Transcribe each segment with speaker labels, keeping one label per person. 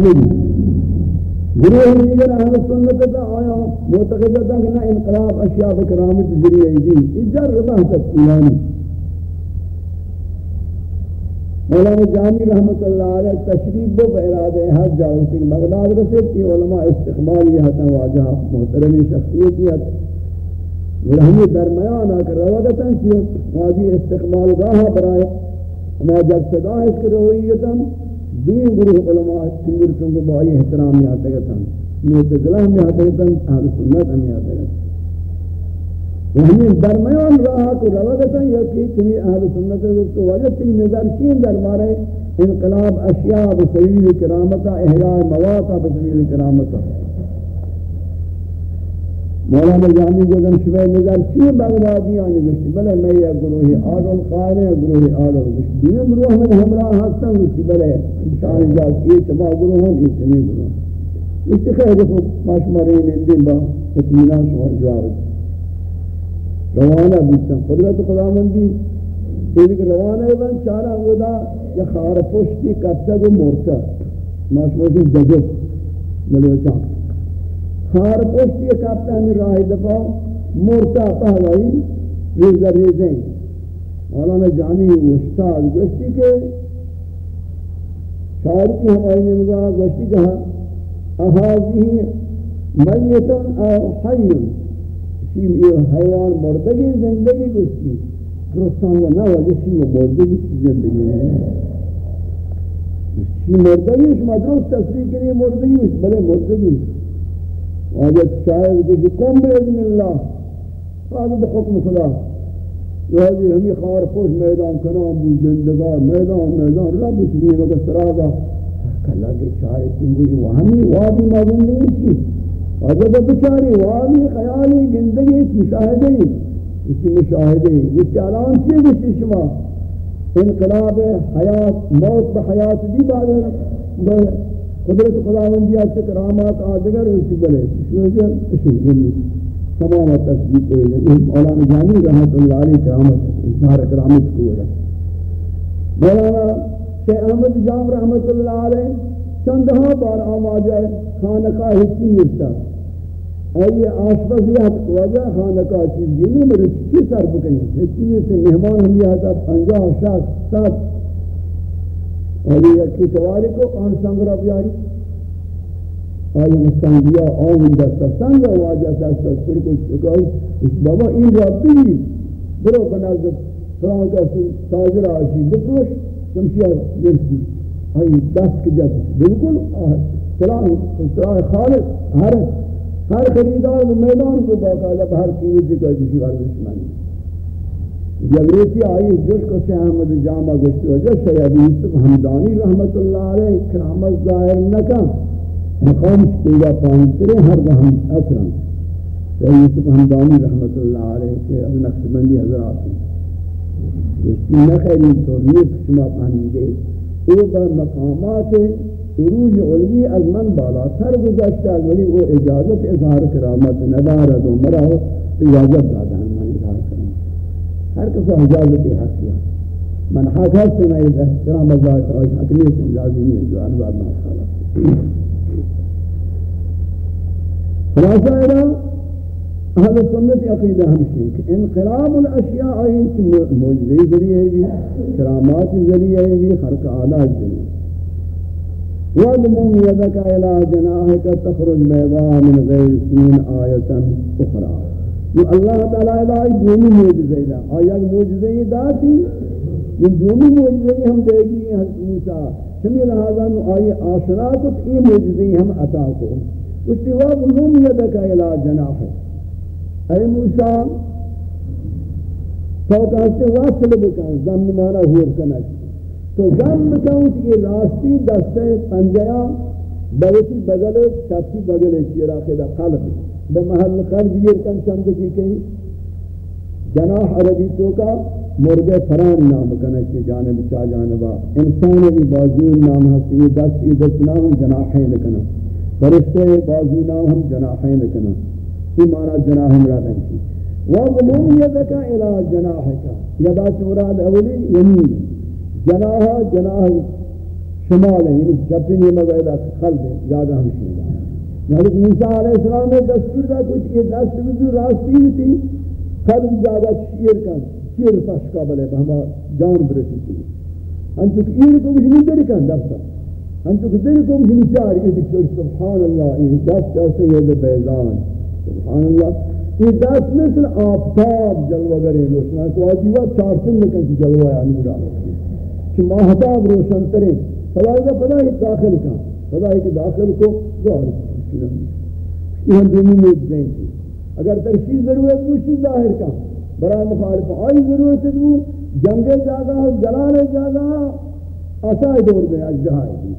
Speaker 1: نہیں۔ گروہ دیگر اہل سنت کا آیا۔ معتقد تھا کہ نہ انقلاب، اشیاء کرامت ذریعہ دی اجر بحث یعنی مولانا جامی رحمت اللہ علیہ تشریف بو ارادہ حج جاؤ کہ بغداد رسید کی علماء استقبال یہ تھا واجہ محترم شخصیت یہ ورہمی درمیان آ کر روادتاً کی واجی استقبال گاہ برائے ہما جب صدا اس کے رویتاً دوئی گروہ علماء چنگر چنگر بائی احترام میں آتے گا تھا معتدلہ میں آتے گا تھا اہل سنت میں آتے گا ہمیں درمیان راہ کو روا روادتا یا کہ تمہیں اہل سنت کو وجہ تی نظر چین دربارے انقلاب اشیاء بسویل کرامتا، احیاء مواتا بسویل کرامتا۔ مولانا جامی جو شبہ نظر چی بغدادی آنی گشتی بلے میں یا گروہی آدھل قائل ہے گروہی آدھل گشتی دین گروہ میں ہمراہ ہستا گشتی بلے انسان جاک یہ تمام گروہ ہوں یہ سمی گروہ گشتی خیر دفعہ ماشمارین اندین با اتمینان شمار جواب روانہ بیتا قدرت خدا مندی ایک روانہ بن چارہ ہودا یا خار پشتی کتا گو مورتا ماشمارین ججب ملوچان خار پوشتی کپتا ہمیں راہ دفاع، مرتا پہلائی، ریزہ ریزیں۔ مولانا جامی استاد گوشتی کے شاعر کی ہماری نمگاہ گوشتی کہا احاظی میتن او حیون۔ اسی یہ حیوان مردگی، زندگی گوشتی درستان و نو جسی و مردگی زندگی۔ ہے مردگی شما درست تصریح کنی مردگی بلے مردگی۔ واجد شاید کسی کم بیدن اللہ قادر بحکم خدا جو ہے ہمیں خار پوش میدان کنام بود زندگار میدان میدان رب اسمی وقت سراغا کلا دے چارے کنگوی وہمی وابی مازن نہیں چی واجد بچاری وابی خیالی گندگی مشاہدے اسی مشاہدے اسی علام چیز اسی شما. انقلاب حیات موت بحیات دی بعد قدرت خداوندی سے کرامات آدگر اسی بلے. شوجہ اسی گلی تمام تصدیق ہوئی ہے. مولانا جانی رحمت اللہ علیہ کرامت، اظہار کرامت کو ہے. مولانا شیخ احمد جام رحمت اللہ علیہ چندہا بار آماجہ خانقاہ ہچی مرتا آئیے آشپزیت وجہ خانقاہ چیز یہ نہیں میرے چکی سر بکنی؟ ہچی سے مہمان ہم یہ آتا پنجاہ شاک سات اور یہ کی سواری کو آن سنگرہ بیاری. آئی مستنگیا آمین دستا سنگا واجہ دستا پھر کچھ چکائی اس بابا این را رابطی برو بنازد فلان کسی تاجر آشی بپروش چمشی درسی آئی دست کی جاتی بلکل سلاح خالص ہر ہر خریدار میدان کو باقاعدہ ہر چیز ذکر کسی ورزش مانی جب ریتی آئی جس کو سے احمد جامع گشتی وجہ سید یوسف حمدانی رحمت اللہ علیہ کرامت ظاہر نکا مقام شتیگا پانترے ہر دہم اکرم سید یوسف حمدانی رحمت اللہ علیہ کے اب نقش بندی حضرات گشتی نخیلی تو نیت شما پہنیدے۔ او با مقامات عروج علوی از من بالا تر گزشتا ولی وہ اجازت اظہار کرامت ندارد و مرا اجازت دادا ہر کس اجازت حق کیا من حق ہست میں احترام اللہ تعالی حق نہیں سے اجازت نہیں جو ان بعد ما خالا خلاصہ ہے اہل سنت عقیدہ ہمشی کہ انقلاب الاشیاء ایت موجزی ذریعے بھی کرامات ذریعے بھی خرق آلات ذریعے وَضْمُمْ يَدَكَ إِلَى جَنَاحِكَ تَخْرُجْ بَيْضَاءَ مِنْ غَيْرِ سُوءٍ آيَةً أُخْرَى جو اللہ تعالیٰ لائی دومی موجزے دا آیا موجزے یہ داتی یہ دومی موجزے ہم دے گی حضرت موسیٰ سمی لہذا نو آئی آشنا کت ای موجزے ہم عطا کو اس کے بعد نوم یدکا الہ جناح اے موسیٰ تو کہتے واصل بکن زمن مانا ہور کنک تو زم بکن کہ راستی دستے پنجیا بغتی بگلے چپی بگلے چیرا خدا قلب ہے بمحل قلب یہ کن چند کی کہیں جناح عربی تو کا مرغ فران نام کنا کی جانب چا جانبا انسان کی بازو نام ہے دس یہ دس نام جناحین کنا فرشتے بازو نام ہم جناحین کنا یہ معنی جناح مراد ہے وَضْمُمْ يَدَكَ إِلَىٰ جَنَاحِكَ۔ یدا چوراد اولی یمین جناح جناح شمال ہے یعنی چپنی مگیدہ خلد ہے جاگہ ہمشی دا حضرت موسیٰ علیہ السلام نے دستور دا کچھ یہ دست بزر راستی تھی خلد جاگہ شیر کن. شیر پشکا بلے بہما جان برسی تھی ہم چک ایر کو کچھ نہیں دری کن دستا ہم چک دری کو کچھ نہیں چاری. یہ دکتور سبحان اللہ یہ دست ایسے یہ بیزان. سبحان اللہ یہ دست مثل آفتاب جلوہ گرے روشن. تو آجی وقت چار سن لکن کی جلوہ یا نورا کہ ماہتاب روشن ترے فلا کا فلا ہی داخل کا فلا ہی داخل کو. ظاہر یہ دینی میں دیں اگر ترشید ضرورت موشی ظاہر کا برای مخالف آئی ضرورت ہے دو جنگ جاگا جلال جاگا اسائی دور میں اجدہائی دی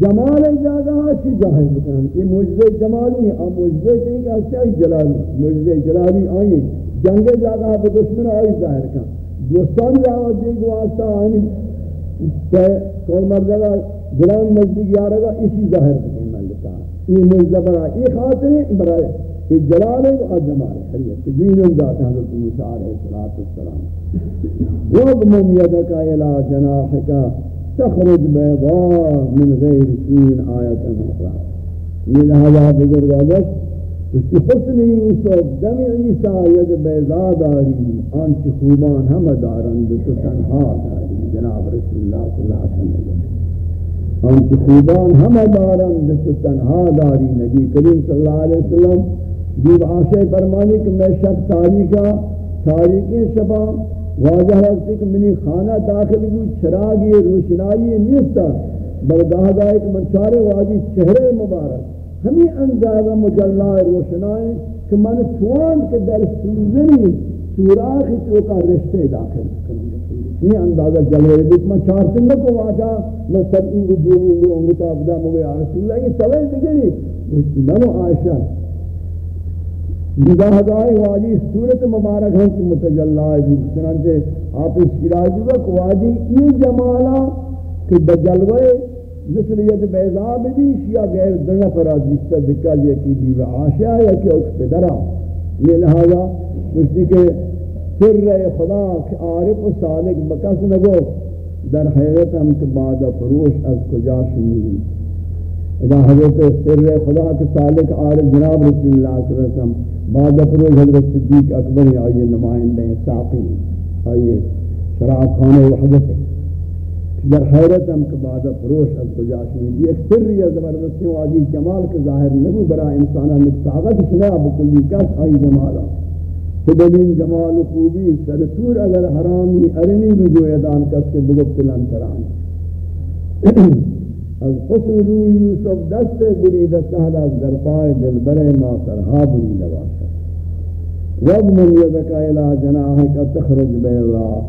Speaker 1: جمال جاگا چی ظاہر بکن یہ موجزہ جمالی ہے اور موجزہ چاہیے کہ اسائی جلالی موجزہ جلالی آئی جنگ جاگا بدشمن آئی ظاہر کا۔ دوستان جاوت دے گو آستا آئینی کہ کول مرزگا جلال نزدیک یارگا اسی ظاہر بکن یہ موجزہ برای یہ خاطر ہے برای کہ جلال ہے، اور جمال ہے حریت کہ دین ذات حضرت موسیٰ علیہ السلام۔ وَضْمُمْ يَدَكَ إِلَى جَنَاحِكَ، تَخْرُجْ بَيْضَاءَ مِنْ غَيْرِ سُوءٍ آیَةً اخرى۔ یہ لہذا بزرگ آدش اس کی حسن یوسف دم عیسیٰ ید بیضا داری آنچ خوبان ہم دارند تو تنہا داری، جناب رسول اللہ صلی اللہ علیہ وسلم۔ آنچ خوبان ہم دارند تو تنہا داری نبی کریم صلی اللہ علیہ وسلم جیب آشے فرمانی کہ میں شب تاریخا تاریخی شبا واضح رکھتے کہ منی خانہ داخل بھی چراغی روشنائی نیستا بلگاہ گائے کہ منچارے واضح چہرے مبارک ہمیں اندازہ مجلہ روشنائیں کہ من توان کے در سوزنی سوراخ چوکا رشتے داخل کروں یہ اندازہ جلوے بیت من چار سنگا کو واجہ میں سب انگو جیوی انگو انگو تا ابدا مگوی رسول اللہ یہ سوئے دیگری منو عائشہ۔ نگاہ گاہی واجی صورت مبارک ہے کہ متجلہ ہے۔ چنانچہ آپ اس شیرازی وقت واجی یہ جمالا کہ بجلوے مثل یہ بیضا بھی شیعہ غیر دنیا پر آجیستا ذکر لیا کی بیوہ آشیا یا کہ اکس پدرہ۔ یہ لہذا مجھتی کہ سر خدا کہ عارف و صالق بکس نگو در حیرت ہم کے بعد فروش از کجا شنیدی اذا حضرت سر خدا کے صالق عارف جناب رسول اللہ صلی اللہ علیہ وسلم، بعد افروز حضرت صدیق اکبر، آئیے نمائندے ہیں ساقی، آئیے شراب خانے وحدت در حیرت ہم کے بعد افروش از بجاش میں یہ ایک سر یا زبردستی و عزیز جمال کے ظاہر نبو، برا انسانا نکساغت شنا بکلی کس، آئی جمالا۔ تدلین جمال و خوبی سرطور اگر حرامی ارنی بھی جو ایدان کس کے بگبتلن ترانی از حسن روی یوسف دست بریده سهل از درپای دلبر ما سرها بریده باشد. وضمن یدک الى جناحک تخرج بیضا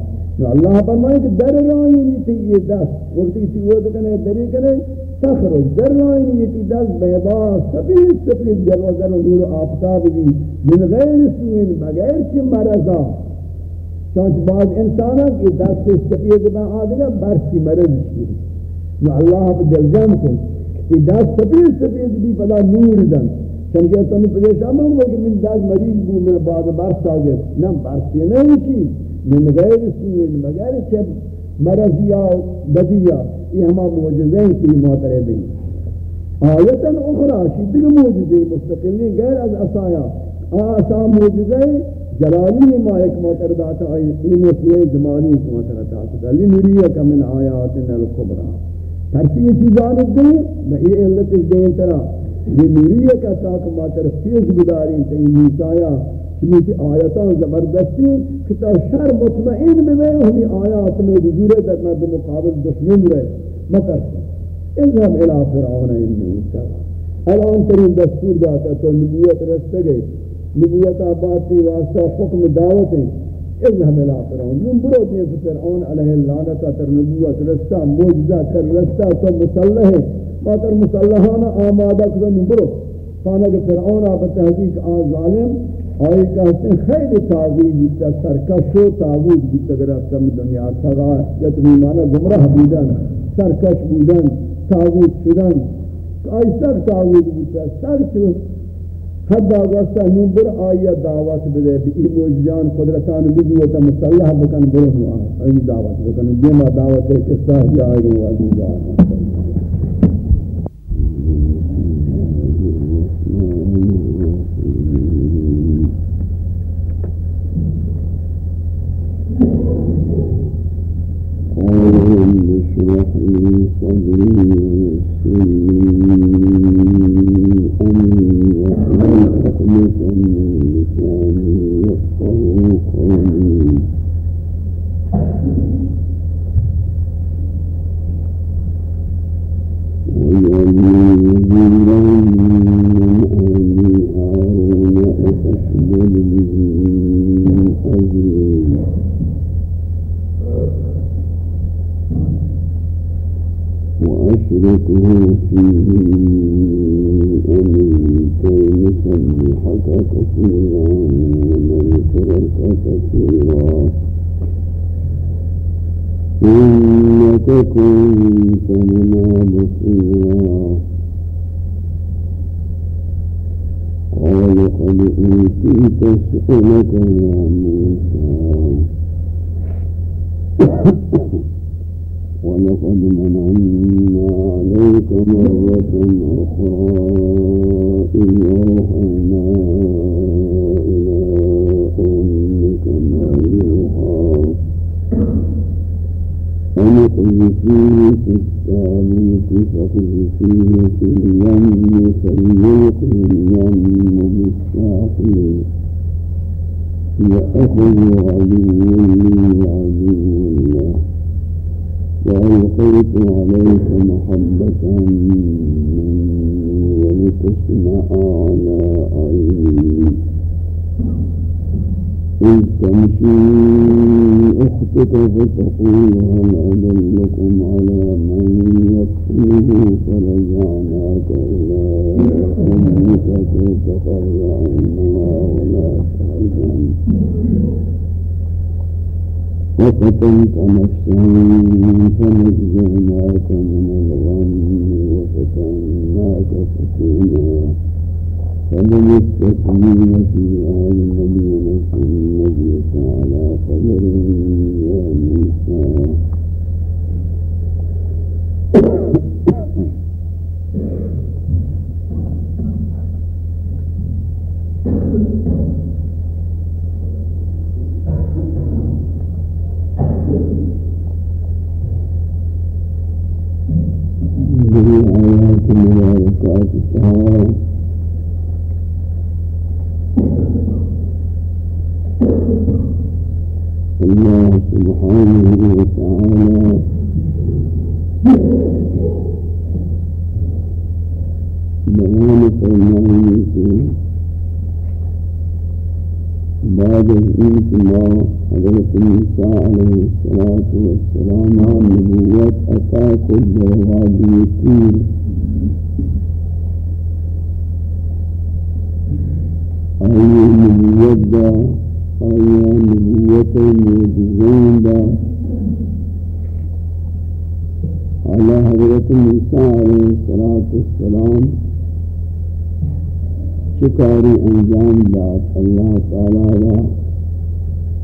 Speaker 1: اللہ فرمائے کہ در رائنی نیتی یہ دست. وقتی کسی وہ کنے دری کنے صخر زرین یتی دست بیضا سفید سفید جلوگر نور آفتاب بھی من غیر سوین بغیر چی مرزا. چونچ بعض انسان هم که دست سفید با آدگا برسی مرض شیر نو اللہ دل دلجم کن. که دست سفید سفید بی پدا نور دن چونکہ تم پریشان ہو کہ من دست مریض بو من بعد برس آگر نم برسی نہیں چیز من غیر سوین بغیر چی؟ مرضیا بدیا یہ ہما معجزے ہیں کہ محترے دیں۔ آیتا اخرى شدگ معجزے مستقلی غیر از اسایا آسا معجزے، جلالی ما ایک موتر داتا، آئی این مسئلے جمالی ایک موتر داتا۔ لنریک من آیاتنا الکبرى۔ ترسی یہ چیز آنت دیں، میں یہ علت اس دیں طرح یہ نوریہ کا تاک ماتر فیض گداریں تین نیسایا۔ چمی کی آیتان زبردستی کہ تا شر مطمئن میں میں ہمیں آیات میں دزورے تک میں مقابل دشمن رہے مطر اذهب الى فرعون انه كذا الان ترین دستور داتا تو نبوت رستے گئے نبوت آباد کی واسطہ حکم دعوت ہیں اذهب الى فرعون. من برو دي فرعون عليه اللعنه تر نبوت رستا معجزہ کر رستا تو مسلح ما تر مسلحانا آمادہ کر من برو خانہ کہ فرعون آپ تحقیق آن ظالم آئی کہتے ہیں خیلی تعویل بیتا سرکش و تعویل بیتا، اگر آپ کم دنیا سگا، یا تمہیں مانا گمراہ بودن سرکش بودن تعویل شدن، آئی سر تعویل بیتا، سر حد آگاستا نمبر آیا دعوت بدے بئی موجزان قدرتان بزوتا مسلح بکن برہنو آئی دعوت بکن، دیما دعوت ہے کہ ساہ جائے گا واجی جائے
Speaker 2: أن فيه في التابوت فيه في اليم فليلقه اليم بالساحل يأخذ عدو لي وعدو له وألقيت عليك محبة مني ولتصنع على عيني. إذ تمشي أختك فتقول هل أدلكم على من يكفله فرجعناك إلى أمك كي تقر عينها ولا تحزن وفتنت نفسا فنجزعناك من الغم وفتناك فتونا فلم التسليم في آل على قدر يا موسى آيات السهارة سبحانه وتعالى. بيان فرمائه بعد الانتماء حضرت موسى عليه الصلاة والسلام نبوة أتاك الجواب يتير آية نبوة طریقے موجودین دا على حضرت موسیٰ علیہ السلام شکاری انجام داد. اللہ تعالی دا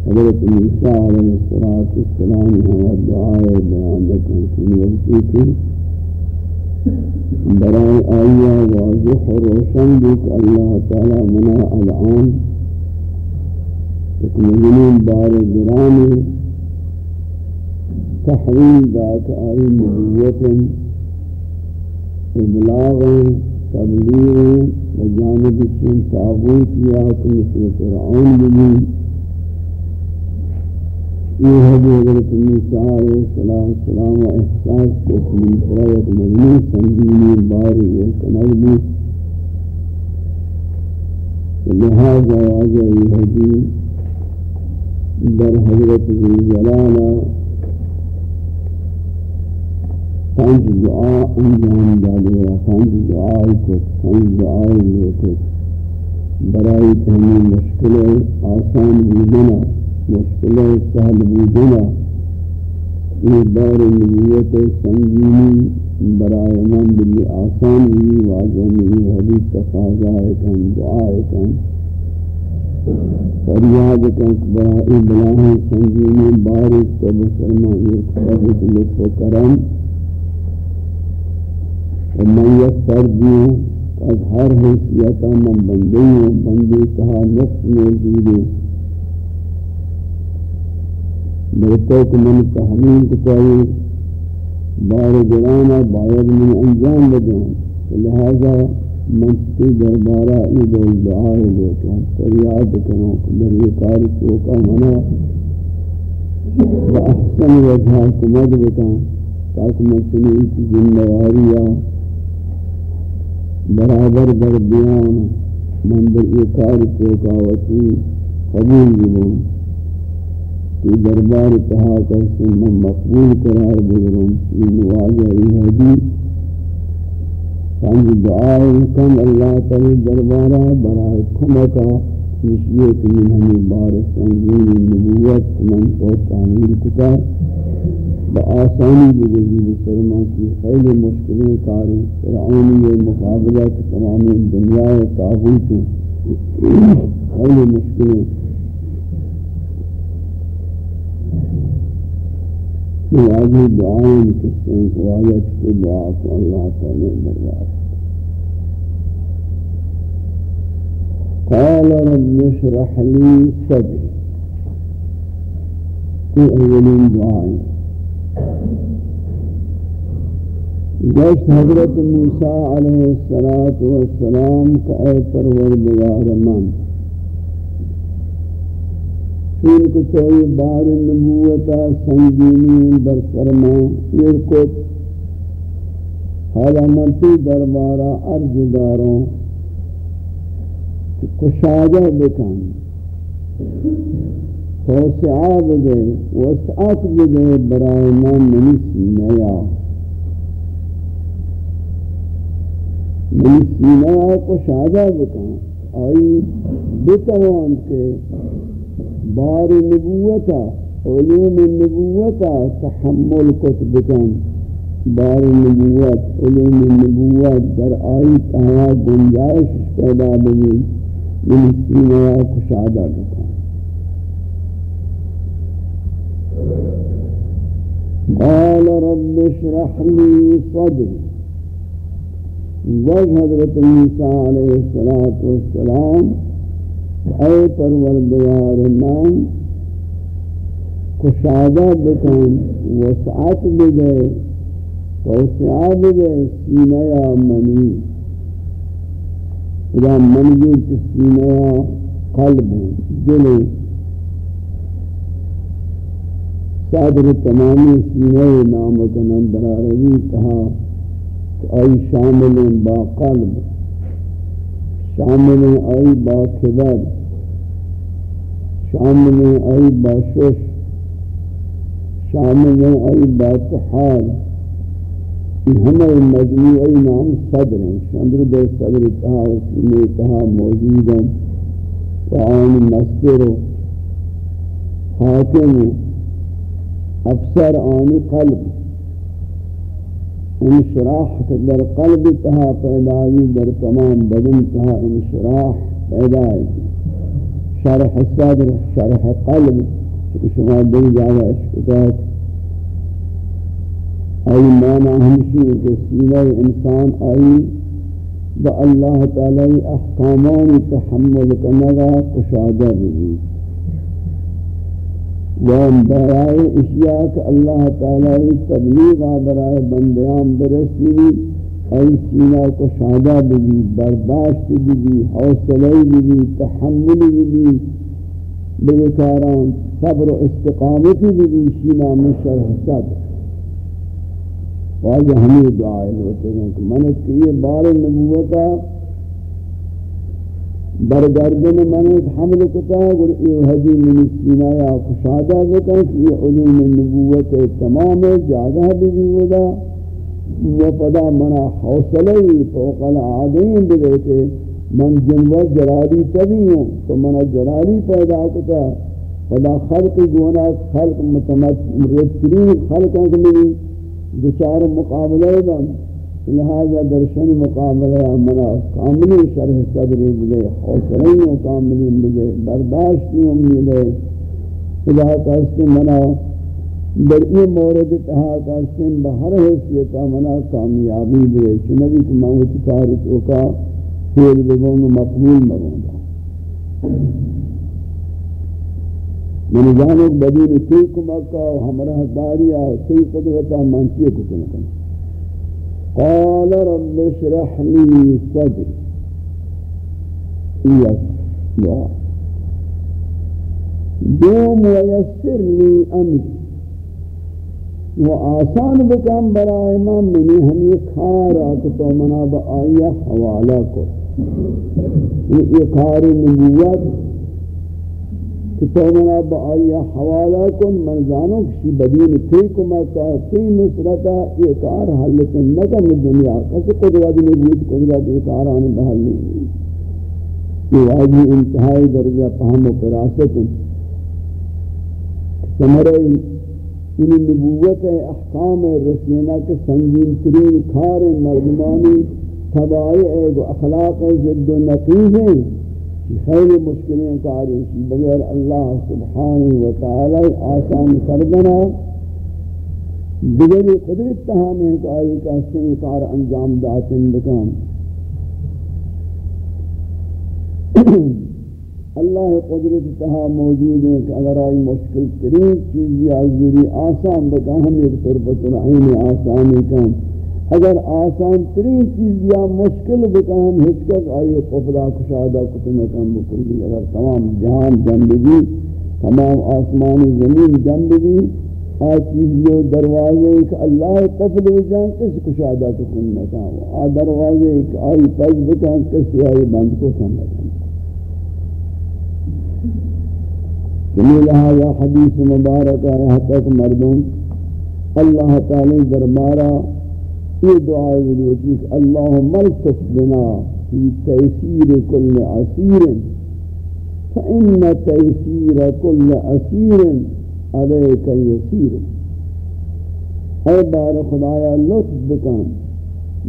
Speaker 2: حضرت موسیٰ علیہ السلام ہمارا دعائے بیان لکن کی وقتی تھی۔ برای آیا واضح روشن دیکھ اللہ تعالی منع العام مجنون بار گرانی تحویل ذات آئی نبوت ابلاغ تبلیغ بجانب چین تابوت تو مثل فرعون بنی یہ ہے حضرت موسیٰ علیہ السلام و احساس کو من سنگینی باری الکنال بھی لہذا واجہ یہ ہے در حضرت جلالہ پنج دعا انجام دادے یا پنج دعائی کو پنج دعائی لوٹے برائی تہمی مشکل آسان بودنا مشکل سہل بودنا یہ دار نبوت سنگینی برائے من بلی آسان ہوئی واضح نہیں حدیث تقاضائے کن دعائے کن فریاد کن برائی بلاہیں سنگینی بارک تب سرمانی خبت لطف و کرم. ومن يكثر به قد ہر حیثیتا من بندی و بندی کہا نقص موجود. ہے بلکہ کہ من تحمین کتائی بار گرانا باید میں انجام بدوں لہذا منطقی دربارہ عید الدعائے لوٹوں فریاد کروں در یہ کار چوکا منا بأحسن وجہ کمد بتا تاکہ میں سنی کی ذمہ برابر در بیان، من در یہ کار چوکا وتی قبول بھی کہ دربار تہا کر سے من مقبول قرار بگروں یہ نواجہ یہ حدیث سانج دعائے کن اللہ تعالی دربارہ برائے کمکا نشیت من ہمیں بار سنگین نبوت من کو تعمیر کتا۔ با آسانی بگزی بسرما کی خیلی مشکلیں کاری، فرعونی مقابلہ تمام دنیا تاغوت خیلی مشکلیں۔ لهذه الدعاء المستشفين واجهت الدعاء والله تعالى مرات قال رب اشرح لي صدري. في أولين دعائي جشت حضرت موسیٰ علیہ السلام کا اے پروردگار من. چون کو توی بار نبوتا سنگینی بر فرما یہ یرکت حالا منتی دربارا عرض داروں کشادہ بکن۔ توسعہ بدے، وسعت بدے، برائے من منی سینیا منی سینیا کشادہ بکن۔ آئی بتوان کے بار نبوتا علوم النبوتا تحمل کتب کن بار نبوت علوم النبوت در آئی تہا گنجائش پیدا بگی من سینہ کشادہ بکن. قال رب اشرح لي صدري وجه حضرت موسیٰ علیہ السلام اے پروردگار من کشادہ بکن، وسعت بدے توسعہ بدے سینہ منی اذا منجور سینہ قلب دل صادر تمامی سینہ نام کنن براروی کہا کہ ای شامل با قلب۔ شامل ای با کبر شامل ای با شش. شامل ای با تحال یہ ہمیں مجموعی نام صدر ہیں شندر دے صدر کہا وسیلے کہا موجود ہیں وعان مستر حاکم افسر آن قلب. انشراح در قلب تہا پیدائی در تمام بدن تہا انشراح پیدائی شرح صدر، شرح قلب، شما دل جاگا اشکتات ای مانا ہمشی کہ سینہ انسان آئی با اللہ تعالی احکامان تحمل کنگا کشادہ بھی وان برائے اشیاء کہ اللہ تعالی تبلیغ برائے بندیان برسی، ای سینہ کو شادہ بھی برداشت بھی حوصلہ بھی تحمل بھی بیکاران صبر و استقامت بھی سینہ میں شرح واجہ ہمیں دعائے ہوتے ہیں کہ منت کہ یہ بار نبوتا برگردن من حمل کتا گر ای حدی من سینہ یا کشادہ بکن کہ یہ علوم النبوت تمام جاگہ بھی ودا و پدا منا حوصلہی فوق العادین بلے کہ من جنوت جراری تبی ہوں تو منا جراری پیدا کتا. پدا خلق گونا خلق متمت مرترین خلق ہیں کہ منی دچار مقابلہ بند لہذا درشن مقابلہ منا کاملی شرح صدری بلے حوصلیں کاملی بلے برداشتی ملے۔ خدا کہتے منا، در این مورد تہا کہتے بہر حیثیتا منا کامیابی بلے چنبی کہ موت کاری چوکا فیل بگون مقبول مگون من جانک بدین تی کمکا و ہمراہ داریا و تی قدرتا منچی کو قال رب اشرح لی صدر ایک دعا دوم ویسر لی امری و آسان بکم برای من منی ہمی کھارا کہ تو منا با آیا حوالہ کو یہ کھار نبوت کہ تو منا با آیا حوالہ کن، من زانو کشی بدین تی کما کہتی نصرتا یہ کار حلکن نکم دنیا، کسی قدرت نبوت قدرت یہ کاران بحل نہیں۔ یہ واجی انتہائی درجہ پہم و پراست سمرے یعنی نبوت احکام رسینہ کے سنگین ترین کار مردمانی طبائی اخلاق جد و نقیز ہیں۔ خیلی مشکلیں کاری کی بغیر اللہ سبحانہ و تعالی آسان کردنا دیگری قدرت تہامیں کہ آئی کا سنی کار انجام داتن بکن. اللہ قدرت تہا موجود ہے کہ اگر آئی مشکل ترین چیز یا ذری آسان بکن، ہم ایک طربت العین آسانی کن. اگر آسان ترین چیز یا مشکل بکام ہچکت آئیے قفلہ کشادہ کتنکم بکلی اگر تمام جہان جنب بھی تمام آسمان زمین جنب بھی آ چیز جو دروازے ایک اللہ قفل بجان کس کشادہ کتنکم آ دروازے ایک آئی پج بکان کسی آئی بند کو سمجھن جنہی لہذا حدیث مبارکہ ہے تک مردم اللہ تعالی دربارہ یہ دعا ہے اللهم الطف بنا في تيسير كل عسير فإن تيسير كل عسير عليك يسير. اے بار خدایا لطف بکن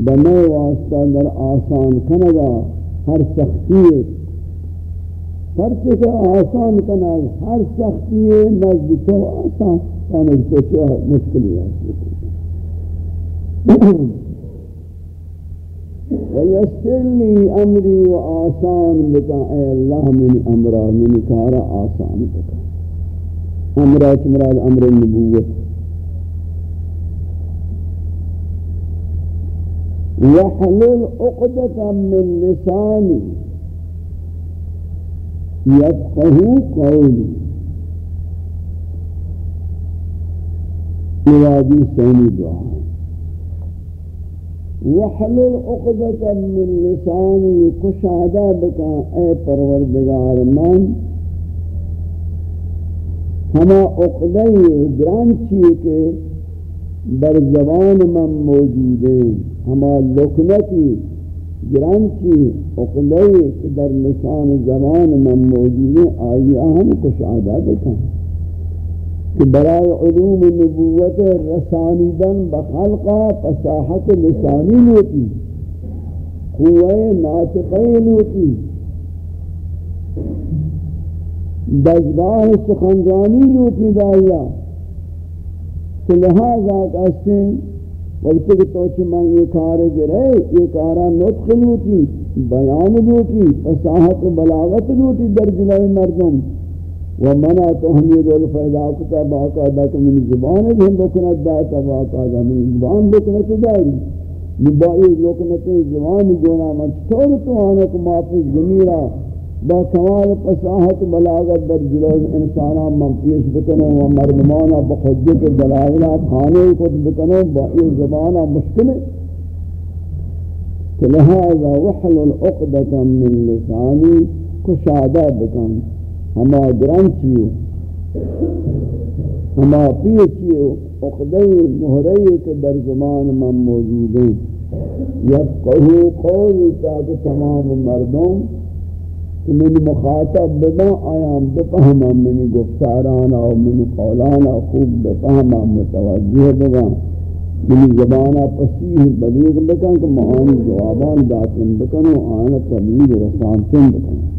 Speaker 2: بنے واسطہ در آسان کنگا ہر سختی. ہر چکا آسان کنگا ہر سختی نزد تو آسان کانک تو مشکلی ہے ويسر لي أمري آسان بتا اے اللہ من أمرا من کارا آسان بتا أمرا چمراد أمر النبوت وحلل اقدتا من لساني. يفقه قولي. مرادي سيني دعائي وحلل عقدة من لسانی کشادہ بکا، اے پروردگار من. ہما عقدی گرانچی کے بر زبان من موجود ہے ہما لکنتی گرانچی عقدی کے در لسان زبان من موجود ہے آئی ہم کشادہ بکا۔ کہ برای علوم نبوت رسانیدن بخلقہ فصاحت لسانی لوٹی قوہ ناطقی لوٹی دزگاہ سخنرانی لوٹی دائیا کہ لہذا کہتے ہیں وقت کہ توچہ میں یہ کار گرے یہ کارا نطق لوٹی بیان لوٹی فصاحت بلاغت لوٹی در جلائے مردم. ومنعتهم يدل فإذا كتا باقاعدة من زبان بهم بكنت داتا باقاعدة من زبان بكنت داري. نبائی لوکنت زبان گونا من. چور ما في ضمیرہ با کمال فصاحت بلاغت در جلوز انسانا من بكنو ومرمانا و مردمانا بخجت دلائلہ خانے خود بکنو با این زبانا مشکل. لہذا وحل العقدة من لساني كشادة بكنو ہما گرانچیو ہما پیچیو اقدی محرئی کے در زمان من موجود ہیں۔ یفقہو قولی تاکہ تمام مردم کہ من مخاطب بدا آیام بفہما منی گفتارانا و منی قولانا خوب بفہما متوجہ بدا منی زبانا پسیح بلیغ بکن، کہ معانی جوابان داتن بکن و آنا تبلیغ رسانتن بکن۔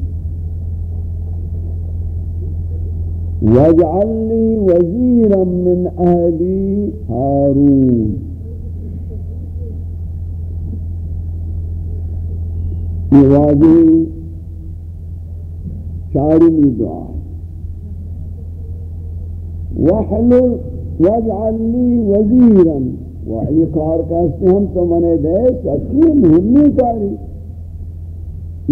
Speaker 2: واجعل لي وزيرا من أهلي هارون. یہ شعری میں دعا وحلل واجعل لي وزيرا. وہی کار کہتے ہم تو منے دے سکی مہمی کاری.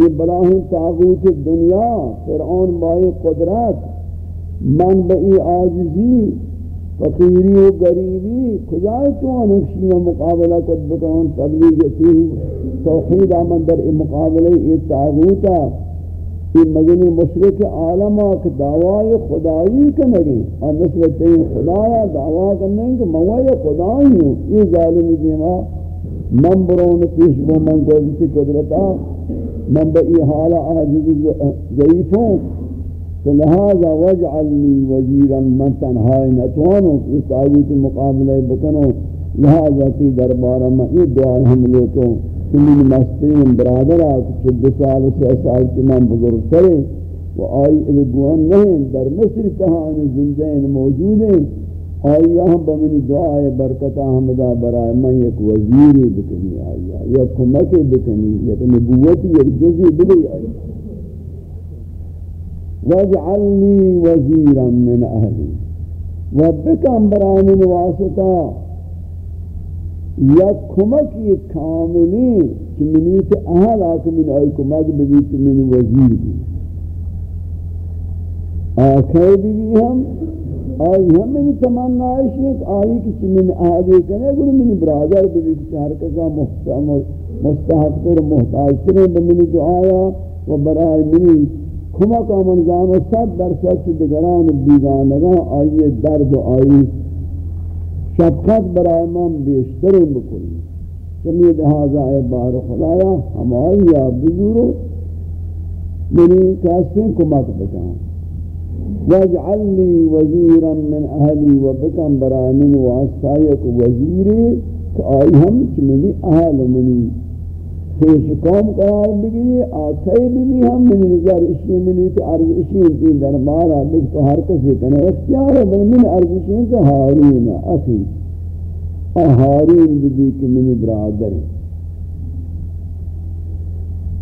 Speaker 2: یہ بلاہم تاغوت دنیا، فرعون بائی قدرت من بئی آجزی فقیری و غریبی کجائے تو انکشی میں مقابلہ کد بکرون تبلیغ توحید آمن در ای مقابلہ یہ تاغوتا یہ مدنی مشرق عالم کے دعوی خدایی کنگیں اور مثل تین خدایا دعوی کرنے کہ موای خدایی ہوں یہ ظالم دیما من برون پیش بو، من گوزتی قدرتا من بئی حالا عاجز ضعیف ہوں لہذا وجعل لی وزیرا من تنہائی نتوانو اس تعبیت مقابلہ بکنو، لہذا تی دربارا میں یہ دعا ہم لوٹوں کلی مسترین برادر آکھ چھ سال و سی سال کی من بزرگ کرے و آئی ادگوان نہیں در مصر تہاں زندین موجود ہیں آئی ہم بمنی دعائے برکتہ حمدہ برائے من یک وزیری بکنی، آئی یک کمکی بکنی، یک نبوتی، یک جزی بلی، آئی وَاجْعَلْ لِي وَزِيرًا مِنْ أَهْلِي وَبِكَمْ بَرَامِنِ وَاسِطًا یا کمک یہ کاملی کہ منویت اہل آکھ من آئی کمک ببیت من وزیر بھی آکھے بھی بھی ہم، آئی ہم منی تمنا آئیشی ہے کہ آئی کسی من آدھے کنے گرو منی برادر بھی کسی ہر کسا مستحق تر، محتاج ترے بمنی دعایا و برای منی کمک آمن جانو صد در سچ دگران بیگانگا آئی درد و آئی شفقت برای من بیشتر بکنی. چمی لہذا اے بار خدایا ہماری یا بزرو منی یعنی کاسیں کمک بکان واجعل لی وزیرا من اہلی و بکن برای من واسطائک وزیری کہ آئی ہم چمی اہل منی. خیش قوم قرار بگیری آتھائی بھی ہم من نظر اشی منی تو عرض اشی دین در مارا بگ تو ہر کسی کنے اختیار ہے بل من عرض اشی تو حارون اخی حارون بھی کہ منی برادر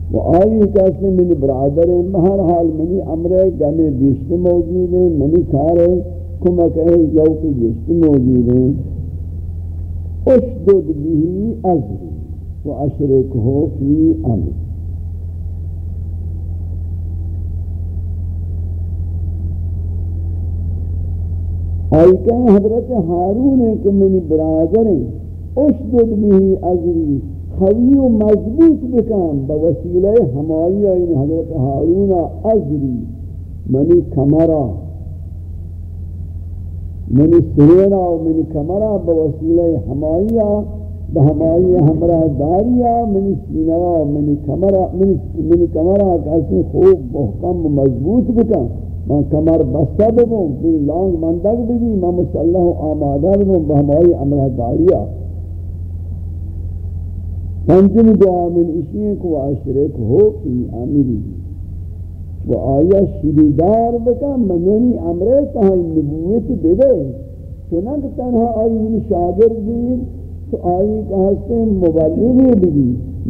Speaker 2: و آئی کہتے ہیں منی برادر ہیں ہر حال منی امرے گنے بیشت موجود ہیں منی کھارے کمک ہے یوک بیشت موجود ہیں اشدد بھی از ازری وأشركه في أمر آئی کہیں حضرت حارون ہے کہ منی برادر ہیں، اشدد بھی ازری خوی و مضبوط بکن بوسیلہ ہمائی آئی حضرت حارون ازری منی کمرہ، منی سرینا و منی کمرہ بوسیلہ ہمائی آئی بہمائی ہمراہ داریا، منی سینوا منی کمرہ منی کمرہ کیسے خوب محکم مضبوط بکا۔ من کمر بستہ ببوں، منی لانگ مندگ بھی میں مسلح آمادہ ببوں، بہمائی ہمراہ داریا۔ پنجم دعا من اشیئے کو عشرک ہو کی امری و آیا شریدار بکا، منونی امرے تہاں نبوت بدے چنانکہ تنہا آئی منی شاگرد بھی تو آئی کا ہستے مبلغی بھی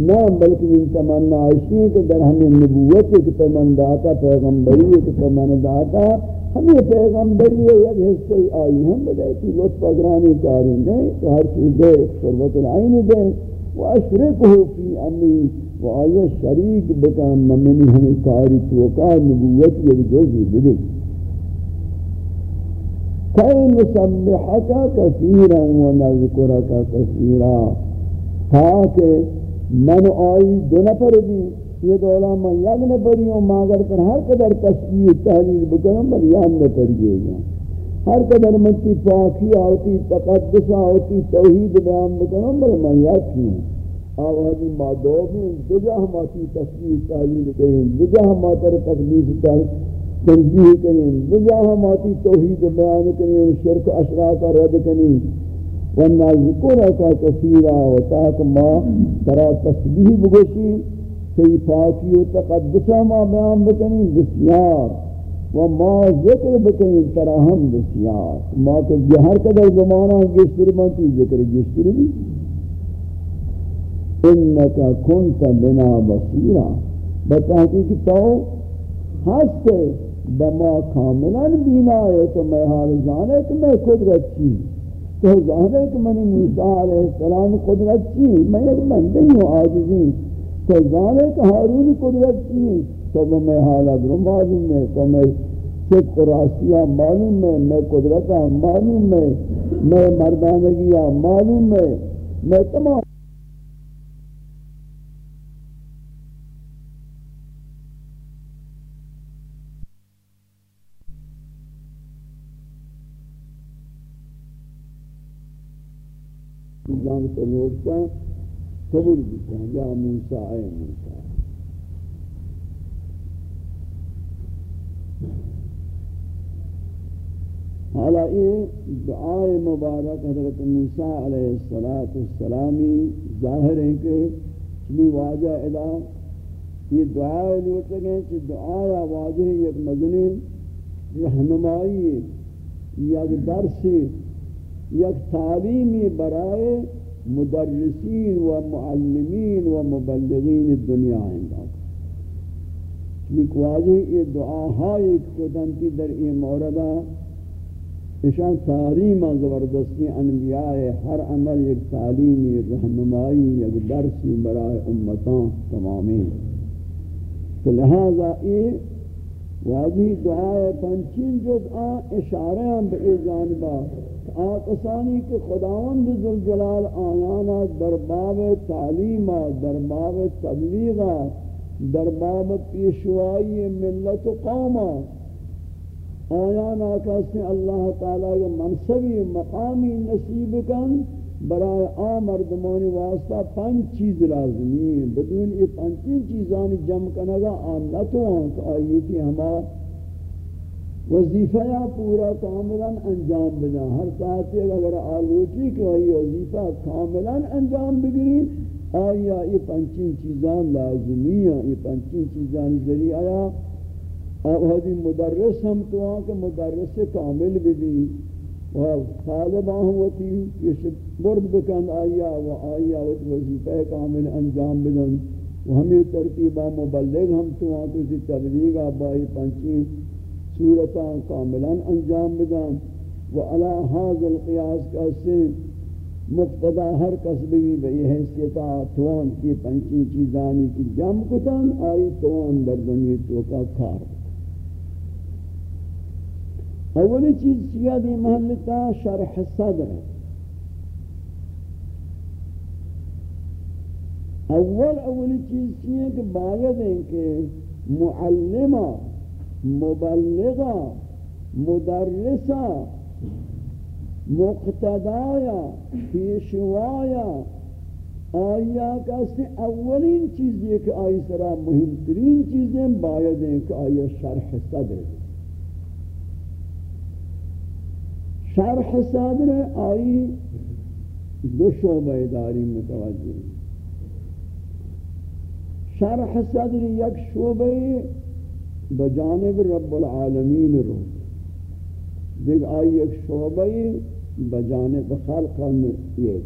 Speaker 2: نہ بلکہ من تمنا عائشی ہے کہ در ہمیں نبوت ہے کہ تمن داتا پیغمبری ہے کہ تمن داتا ہمیں پیغمبری ہے یک حصہ آئی ہم بدائی کی لطف اگرانی کاری نہیں، تو ہر چیز دے شربت العین دے۔ واشرکہ فی امی و آئی شریک بکن ممنی ہمیں کاری توقع نبوت یک جوزی بدے کئی كي نسبحك كثيرا ونذكرك كثيرا. تاکہ من آئی دو نفر بھی، یہ دولا من یک نفری ہوں ماگر کر ہر قدر تسبیح تحلیل بکنم، بل یاد نفریے گا ہر قدر من کی پاکی آتی تقدس آتی توحید بیان بکنم، بل من یک کیوں آوازی ما دو بھی دو جا ہم آتی تسبیح تحلیل کریں دو جا ہم آتر تقدیس تحلیل تنزیح کریں بجاہ ماتی توحید بیان کریں شرک اشراق رد کریں ورنہ ذکر کا کثیرہ و تاک ما ترا تسبیح بگوشی، سی پاکی و تقدسہ ما بیان بکنیں بسیار. و ما ذکر بکنیں ترا ہم بسیار. ما کہ جہر قدر زمانہ گشتر بانتی ذکر گشتر بھی. انکا کنت بنا بصیرہ بتحقیق تو ہستے
Speaker 1: بما کاملا بینا ہے تو میں حال جانے کہ میں قدرت چی تو جانے کہ منی موسیٰ علیہ السلام قدرت چی میں ایک بندی ہوں آجزی تو جانے کہ حارون قدرت چی تو میں حالت رو معلوم ہے۔ تو میں صدق راستیاں معلوم ہے میں قدرتاں معلوم ہے میں مردانگیاں معلوم ہے میں تمام جان کو لوٹتا قبول بیتا یا موسیٰ اے موسیٰ حالا یہ دعائے مبارک حضرت موسیٰ علیہ السلامی ظاہر ہے کہ چلی واجہ ادا یہ دعائے لوٹ گئے کہ دعائے واجہ ایک مدنی رہنمائی یک درسی یک تعلیمی برائے مدرسین و معلمین و مبلغین الدنیا انداز مکواجی یہ دعاہائی کتنتی در ای موردہ اشان تعلیم زبردستی انبیاء ہر عمل یک تعلیمی رہنمائی، یک درسی برائے امتان تمامی تو لہذا یہ واجی دعائے پنچین جد آن اشارے ہم بے جانبا آقسانی کے خداوند ذوالجلال آیانا در باب تعلیمہ در باب تبلیغہ در باب پیشوائی ملت و قومہ آیانا کسی اللہ تعالی کے منصبی مقامی نصیب کن، برای آ مردمانی واسطہ پنچ چیز لازمی ہیں۔ بدون یہ پنچین چیزانی جمع کنگا، آن نتو آنک آئیتی ہمارا وظیفہ یا پورا کاملا انجام بنا۔ ہر ساتھ اگر آلوچی کہ وہی وظیفہ کاملا انجام بگری، آیا یہ پنچین چیزان لازمی ہیں، یہ پنچین چیزان ذریعہ آیا۔ اب ہدی مدرس ہم تو آن کہ مدرس کامل بھی و طالبان ہوتی یہ برد بکن آیا و آیا وظیفہ کامل انجام بدن و ہمیں ترتیبہ مبلغ ہم تو آن کسی تبلیغ آبائی پنچین صورتاں کاملا انجام بدن و علا حاضر القیاس کا سے مقتدا ہر قصبی بئی حیثیتا توان کی پنچی چیزانی کی جم کتن آئی توان در دنیا تو کا کار۔ اولی چیز چیا دی محلتا شرح صدر۔ اول اولی چیز چیئے کہ باید ہے کہ معلمہ مبلغا، مدرسا، مقتدایا، پیشوایا، آیا کسی اولین چیزی کہ آئی سرا مہمترین چیزیں باید ہیں کہ آیا شرح صدر شرح صدر آئی دو شعبہ داری متوجہ شرح صدر یک شعبہ بجانب رب العالمین رو. دیکھ، آئی ایک شعبہی بجانب خلق یہ.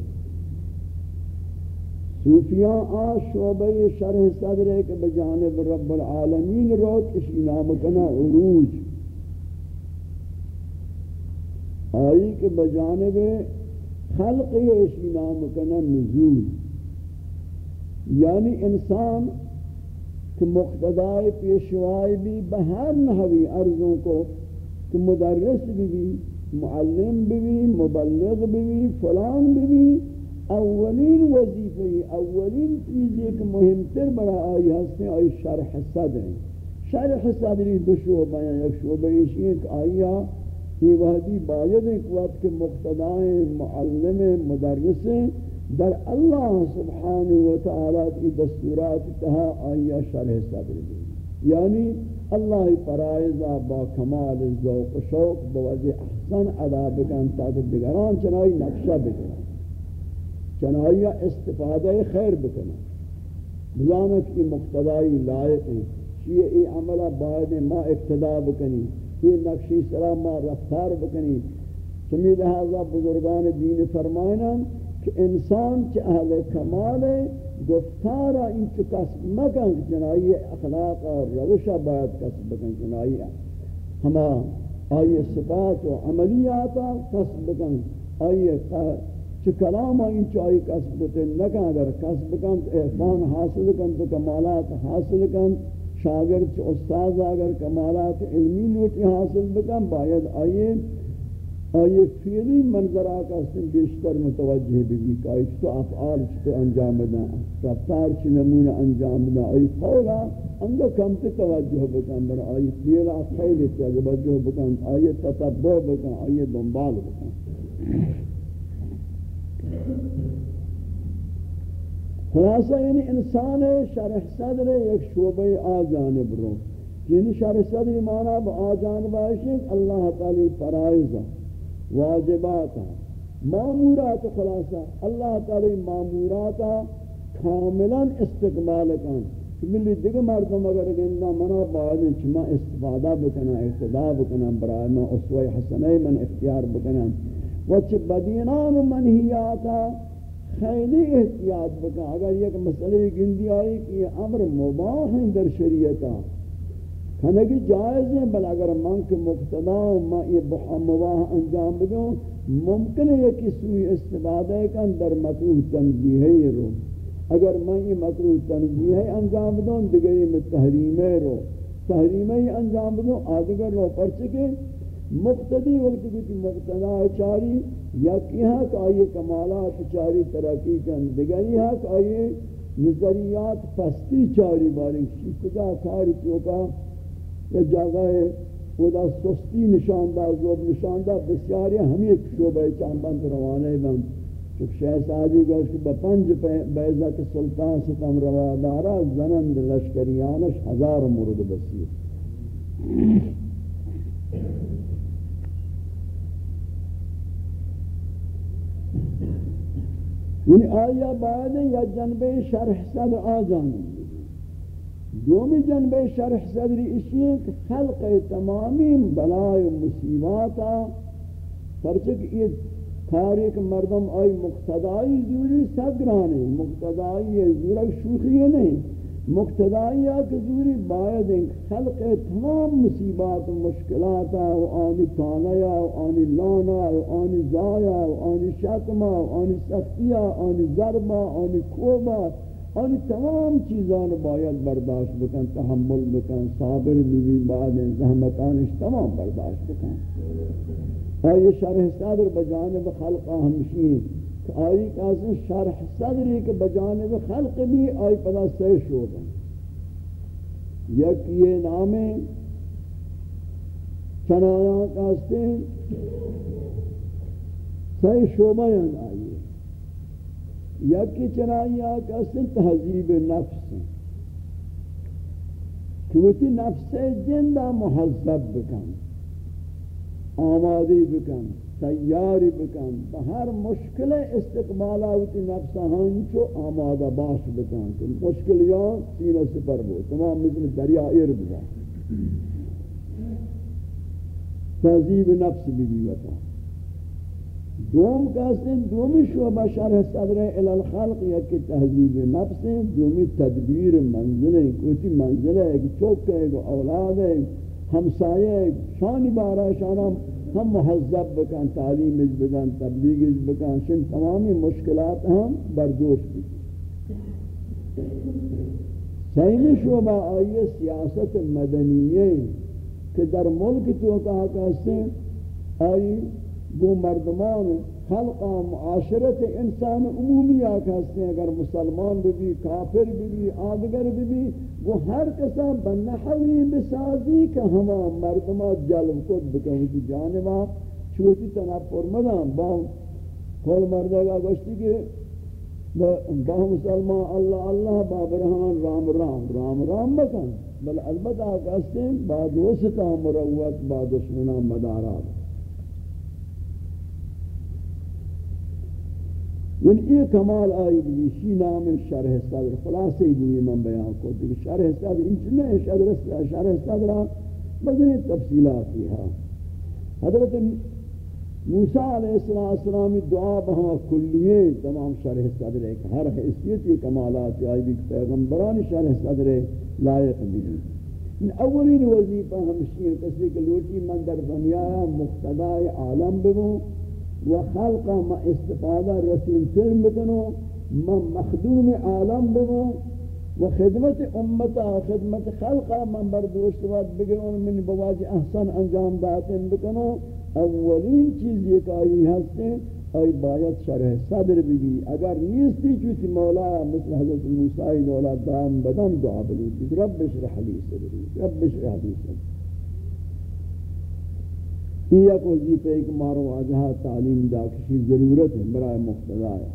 Speaker 1: صوفیان آ شعبہی شرح صدر ہے کہ بجانب رب العالمین رو کسی نام کنا عروج. آئی کہ بجانب خلق یہ اسی نام کنا نزول. یعنی انسان کہ مقتدائی پیشوائی بھی بہر نحوی عرضوں کو کہ مدرس بھی بھی معلم بھی بھی مبلغ بھی بھی فلان بھی بھی اولین وظیفی اولین چیز ایک مہمتر بڑا آئی ہستے آئی شرح صدر شرح صدری دو شعبہ ہیں، ایک شعبہ یہ کہ آئیا ہاں، یہ وحدی باید ایک وقت کے مقتدائیں معلم مدرسیں در اللہ سبحانہ وتعالی کی دستورات تہا آیا شرح صدر دی۔ یعنی اللہ پرائزہ با کمال ذوق و شوق بوجہ احسن ادا بکن تاکہ دیگران چنائی نقشہ بکن۔ چنائی استفادہ خیر بکن۔ بزانت کی مقتدائی لائق ہیں۔ شیئے ای عملہ باید ما اقتدا بکنی۔ یہ نقشی سلام ما رفتار بکنی۔ چمی لہذا بزرگان دین فرمائنا کہ انسان چ اہل کمال گفتارا ان چ کسب مکن جنائی اخلاق اور روش باید کسب مکن جنائی ہما آئی صفات و عملیاتا کسب کن آئی چھ کلام این چ آئی چاہی کسب کن نکن اگر کسب کن احسان حاصل کن تو کمالات حاصل کن. شاگرد چھ استاذ اگر کمالات علمی نوٹی حاصل بکن. باید آئی آئی فیلی منظر آقا سن بیشتر متوجہ بھی کہ آئی تو افعال تو انجام دا رفتار چھ نمون انجام دا آئی قولا انگا کم تے توجہ بکن بر، آئی فیلا خیلی توجہ بکن، آئی تتبع بکن، آئی دنبال بکن. خلاصہ یعنی انسان شرح صدر ایک شعبہ آ جانب رو یعنی شرح صدر مانا با آ جانب آئیشن، اللہ تعالی فرائضہ واجبات معمورات خلاصہ، اللہ تعالی معمورات کاملا استقبال کن۔ ملی دیگه مردم اگر گندا منا باید چما استفاده بکنن اقتدا بکنن، برای ما اسوه حسنه من اختیار بکنن۔ و چه بدینان و منحیاتا خیلی احتیاط بکن۔ اگر یک مسئله گندی آئی کہ یہ امر مباح در شریعتا۔ ہاں، کھنگی جائز ہیں بل اگر من کے مقتدا ما یہ مباح انجام بدوں ممکن ہے کہ سوئی استفادہ کن در مطلوب تنزیحی رو۔ اگر میں یہ مطلوب تنزیحی انجام بدوں دیگر میں تحریمے رو۔ تحریمے انجام بدوں آدگر رو پرچکے مقتدی وقت کی مقتدا چاری، یا کہ ہاں حق آئیے کمالات چاری ترقی کن۔ دیگری حق ہاں آئیے نظریات پستی چاری باری کجا کاری چوکا یا جگہ ہے وہ دا سستی نشاندہ زوب نشاندہ بسیاری ہمیں ایک شعبہ چاند بند روانے بند چک شیح سادی گوش کہ بپنج بیزہ کے سلطان ستم روا دارا زنند لشکریانش ہزار مرد بسیر یعنی آیا بعد یا جنب شرح صدر آجان دومی جنب شرح صدری اسی ہے کہ خلق تمامی بلائے و مصیباتا پرچک یہ تاریخ مردم آئی مقتدائی زوری صدرانے مقتدائی زورک شوخی نہیں مقتدائی مقتدائیات زوری باید ان خلق تمام مصیبات و مشکلات و آنی تانیا و آنی لانا و آنی زایا و آنی شتما و آنی سختیا آنی ضربا آنی کوبا آنی تمام چیزان باید برداشت بکن، تحمل بکن، صابر بھی بعد زحمتانش تمام برداشت بکن. آئی شرح صدر بجانب خلقہ ہمشین آئی کہاستے شرح صدری کے بجانب خلق بھی آئی پدا سے شعبہ یک یہ نام چنایا کہاستے سے شعبہ یعنی آئی یک چنایا کہاستے تحذیب نفس. کیونکہ نفس جندہ محذب بکن آمادی بکن تیاری بکن بہر مشکل استقبالاتی نفس ہنچو آمادہ باش بکن. کہ مشکل یا سینہ سپر بو تمام مثل دریا ایر بکن تہذیب نفس بھی بھی بتا دوم کاسن دوم شو بشر صدر ال الخلق یک تهذیب نفس دومی تدبیر منزل کوتی منزل ایک چوک ایک اولاد ایک همسایه شان بارا شان ہم مہذب بکن تعلیم بدن تبلیغ بکن شن تمام مشکلات هم برداشت سین سیم با آیه سیاست مدنیه کہ در ملک تو که هستن آیه آئی گو مردمان خلقہ معاشرت انسان عمومی آکھاستے ہیں اگر مسلمان بھی بھی کافر بھی بھی آدگر بھی بھی وہ ہر قسم بنحوی بسازی کہ ہما مردمہ جلب کت بکنی کی جانبا چوتی تنپر مدام با کل مردگا گوشتی کہ با مسلمان اللہ اللہ با برہان رام رام رام رام بکن بل البتہ آکھاستے ہیں با دوستا مروت با دشمنان مدارات یعنی یہ کمال آئی بھی شی نام شرح صدر. خلاصی بھی من بیان کو دیکھ شرح صدر انچ میں شرح صدر شرح صدر مدنی تفصیلاتی ہے حضرت موسیٰ علیہ السلام دعا بہا کلیے تمام شرح صدر ایک. ہر حیثیت یہ کمالات آئی بھی پیغمبران شرح صدر لائق بھی من اولین وظیفہ ہمشی ہے کسی کہ لوٹی من در دنیا مقتداء عالم بگو و خلق ما استفادہ رسیم فلم بکنو ما مخدوم عالم بگو و خدمت امتا خدمت خلقا من بردوشت وقت بگرون من بواجی احسن انجام داتن بکنو اولین چیز یہ کہ آئی ہستے ای باید شرح صدر بھی اگر نیستی چوتی مولا، مثل حضرت موسیٰ دولا دام بدم دعا بلوٹی رب شرح لی صدری رب شرح لی صدری. یہ ایک وظیفہ ایک مارو واجہا تعلیم دا کسی ضرورت ہے برای مقتضا ہے۔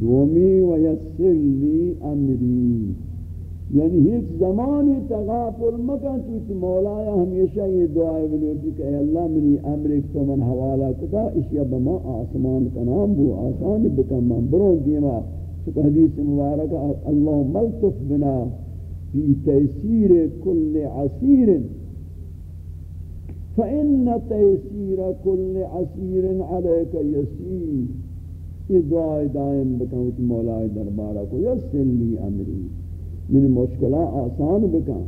Speaker 1: دومی، ویسر لی امری۔ یعنی ہیچ زمانی تغافل مکن چوتی مولایا ہمیشہ یہ دعائے بلوٹی جی کہ اے اللہ منی امرک تو من حوالہ کتا اشیا بما آسمان کا نام بو، آسان بکن من برون دیما۔ سکہ حدیث مبارکہ اللہ ملتف بنا فی تیسیر کل عسیر فإن تیسیر کل عسیر علیک یسیر یہ دعائے دائم بکن مولائی دربارہ کو یسر لی امری، من مشکلہ آسان بکن.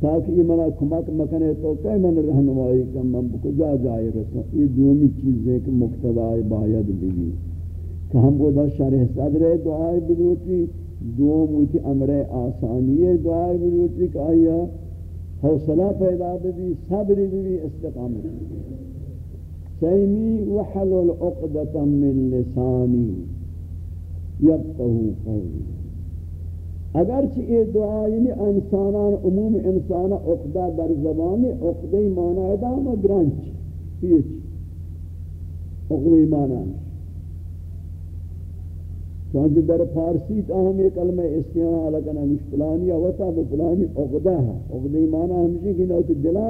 Speaker 1: تاکہ یہ منا کمک مکنے تو کہ من رہنمائی کم من کجا جائے رسوں یہ دومی چیزیں کہ مقتدائی باید بھی کہ ہم کو دا شرح صدر دعائی بلوٹی دوم ہوتی امر آسانی دعائی بلوٹی کہ آیا حوصلہ پیدا بھی صبر بھی استقامت سیمی وحلل عقدتا من لسانی یبقہو قولی. اگرچہ یہ دعا یعنی انسانان، عموم انسان عقدہ در زبان، عقدہ معنی ہے ہم گرنچ، پیچ. عقدہ معنی. چونکہ در فارسی تا ہم یہ کلمہ استعمال کرنا مش فلانی وطا بفلانی عقدہ ہے. عقدہ معنی ہمشہ کہ نوت دلا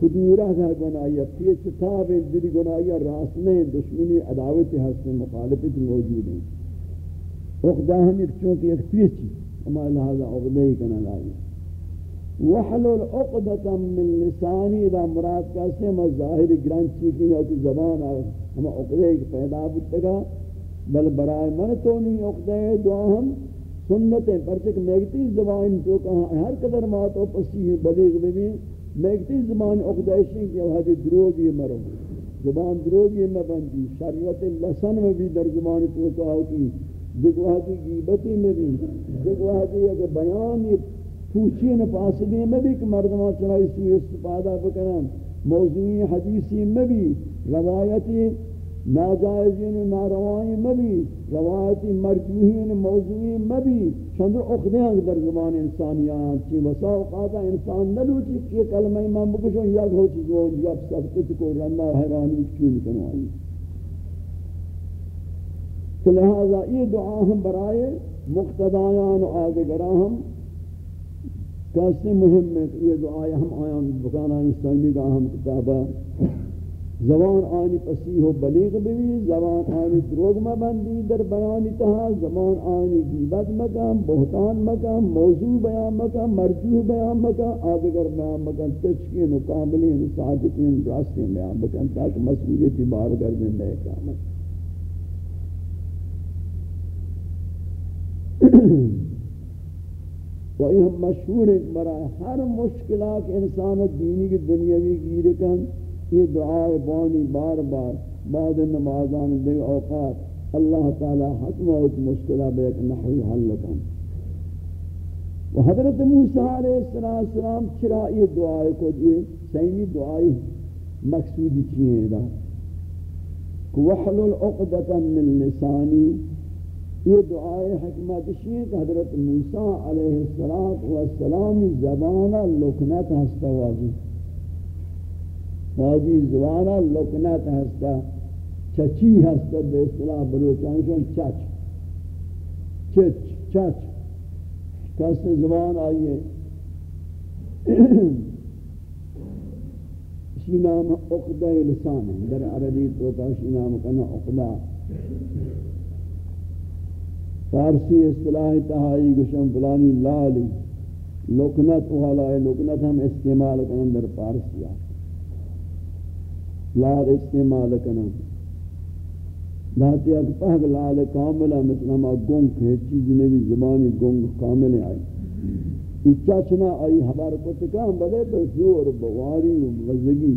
Speaker 1: کدورہ ہے گناہی پیچ تاب دلی گناہی راسنے دشمنی عداوت حسن مخالفت موجود ہیں عقدہ ہم ایک چونکہ ایک پیچی اما لہذا عقدہی کنا لائی وحلل عقدتا من لسانی دا مراد کہتے ہیں ظاہر گرانچ چیکی ہے زبان ہم عقدہی پیدا بودتا بل برائے من تو نہیں عقدہی دعا ہم سنتیں پرچک میگتی زبان تو کہاں ہر قدر ماتو پسی ہے بلیغ بھی میگتی زبان عقدہی کہ وہ حدی دروگی مرو۔ زبان دروگی مبندی، شریعت لسن میں بھی در زبان تو کہا کہ بگوہتی گیبتی میں بھی۔ بگوہتی اگر بیانی پوچھین فاسدی میں بھی کہ مردمان چنائی سوی استفادہ بکنن۔ موضوعی حدیثی میں بھی روایتی ناجائزین یعنی ناروائیں میں بھی روایتی مرجوحین یعنی موضوعی میں بھی چندر اخدیاں در زمان انسانیان، چی وسا اوقاتا انسان نلوچی کہ کلمہ امام بکشن یا گھو چیزوں یا سفت کو رنہ حیرانی کیوں نکنو آئی تو لہذا یہ دعا ہم برائے مقتدایان و آدگران ہم. کیسے مہم ہے یہ دعا ہم آیان بکانا اسلامی کا ہم کتابہ زبان آنی پسیح و بلیغ بھی زبان آنی دروگ مبندی در بیانی تہا زبان آنی گیبت مکم بہتان مکم موضوع بیان مکم مرجوع بیان مکم آدگر بیان مکم تشکین و کاملین و صادقین راستین بیان مکم تاکہ مسئولیتی بار گردن بے کامل و یہ مشہور ہے برای ہر مشکلات انسان دینی کی دنیاوی گیر کن یہ دعائے بانی بار بار، بعد نمازان دے اوقات، اللہ تعالی حکم و مشکلہ بے ایک نحوی حل کن و حضرت موسیٰ علیہ السلام چرا یہ دعائے کو دیئے؟ سیمی دعائی مقصودی چیئے دا۔ وحلل عقدتا من لسانی۔ یہ دعائے حکمت شیخ حضرت موسیٰ علیہ السلام زبانہ لکنت ہستا واضی واضی زبانہ لکنت ہستا چچی ہستا بے اصطلاح بلوچانشون چچ چچ چچ کس زبان آئیے اسی نام اقدہ لسان ہے در عربی تو اسی نام کنا اقدہ فارسی اصطلاح تہائی گشم فلانی لالی لکنت وحلائے لکنت ہم استعمال کنن در فارسیا لال استعمال کنن لاتی اک لال کاملہ مثل ہم گنگ ہے چیز نبی زبانی گنگ کامل آئی اچھا چنا آئی حبر کو تکام بلے بزور بواری و بزگی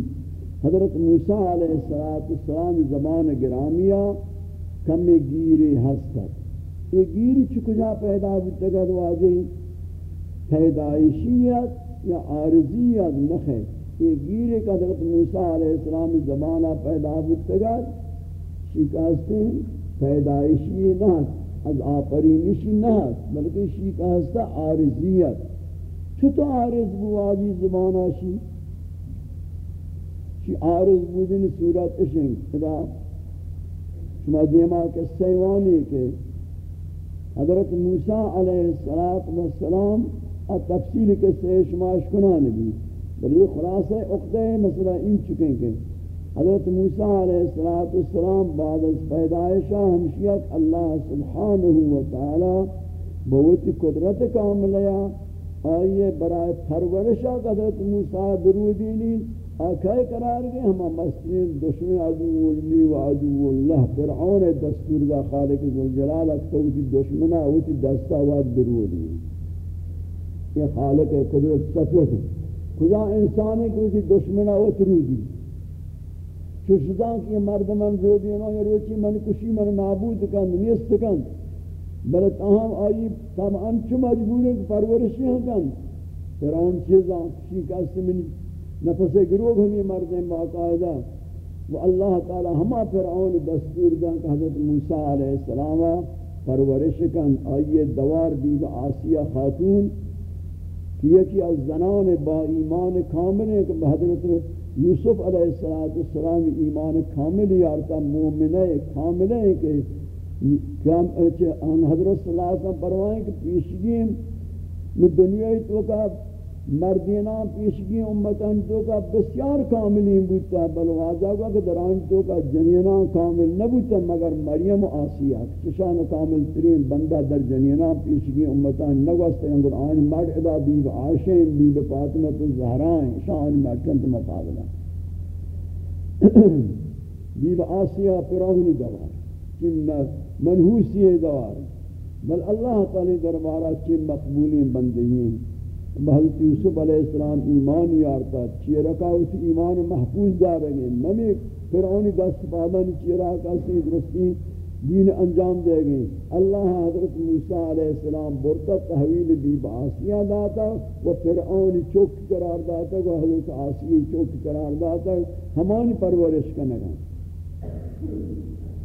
Speaker 1: حضرت موسیٰ علیہ السلام زمان گرامیہ کم گیری ہستت یہ گیری چکجا پیدا بتگا واضح پیدائشیت یا عارضیت نخے یہ گیری کا حضرت موسیٰ علیہ السلام زمانہ پیدا بتگا شکاستے ہیں، پیدائشی نہ از آفرینشی نہ بلکہ شکاستا عارضیت چطور عارض بو آجی زبان آشی چی عارض بودن صورت اشن خدا، شما دیما کے سیوانی کے حضرت موسیٰ علیہ السلام تفصیل کے سے شما اشکنان بھی بلی خلاصہ اقدہ مسئلہ ان چکیں کہ حضرت موسیٰ علیہ السلام بعد از پیدائشہ ہمشیت اللہ سبحانہ وتعالی بہت قدرت کاملیا آئیے برائے پرورشہ حضرت موسیٰ برودی درودینی آکھائی قرار گئے ہما مسلم دشمن عدو اللہ و عدو اللہ، فرعون دستور دا خالق زلجلال ذوالجلال اکتوتی دشمنہ ہوتی دستا واد درودی یہ خالق قدرت سطوت ہے۔ کجا انسانی کو ہوتی دشمنہ ہوتی رودی چشدان کی مردمان رودینوں یا روچی من کشی من نابود کند، نیست کند. بلے تاہم آئی طبعاً چو مجبور ہے کہ پرورشی ہوں کن فرعون چیزاں شکست من نفس گروہ ہمی مردیں باقاعدہ. و اللہ تعالی ہما فرعون دستور دیں کہ حضرت موسیٰ علیہ السلام پرورش کن آئیے دوار بیو آسیہ خاتون کہ یکی از زنان با ایمان کامل ہے کہ حضرت یوسف علیہ السلام ایمان کامل یارتا مومنہ کامل ہے کہ کام اچھے ان حضرت صلی اللہ علیہ وسلم پروائیں کہ پیشگیم میں دنیای تو کا مردینا پیشگی امتان تو کا بسیار کاملین بودتا بل واضح ہوا کہ دران تو کا جنینا کامل نبودتا، مگر مریم و آسیہ چشان کامل ترین بندہ در جنینا پیشگی امتان نگوستا انگر آن مرد ادا بیب عاشین بیب فاطمت الزہرائیں شان مرکنت مقابلہ۔ بیب آسیہ پراہنی دوار چنہ منحوسی دوار۔ بل اللہ تعالی دربارہ چی مقبولی بندگین حضرت یوسف علیہ السلام ایمان یارتا چی رکاوت ایمان محفوظ دارنگے۔ نمی فرعونی دست پادن چی رکاوتی درستی دین انجام دے گئے اللہ حضرت موسیٰ علیہ السلام برتا، تحویل بی باسیہ داتا و فرعونی چوک قرار داتا و حضرت آسیہ چوک قرار داتا۔ ہمانی پرورش کنگا۔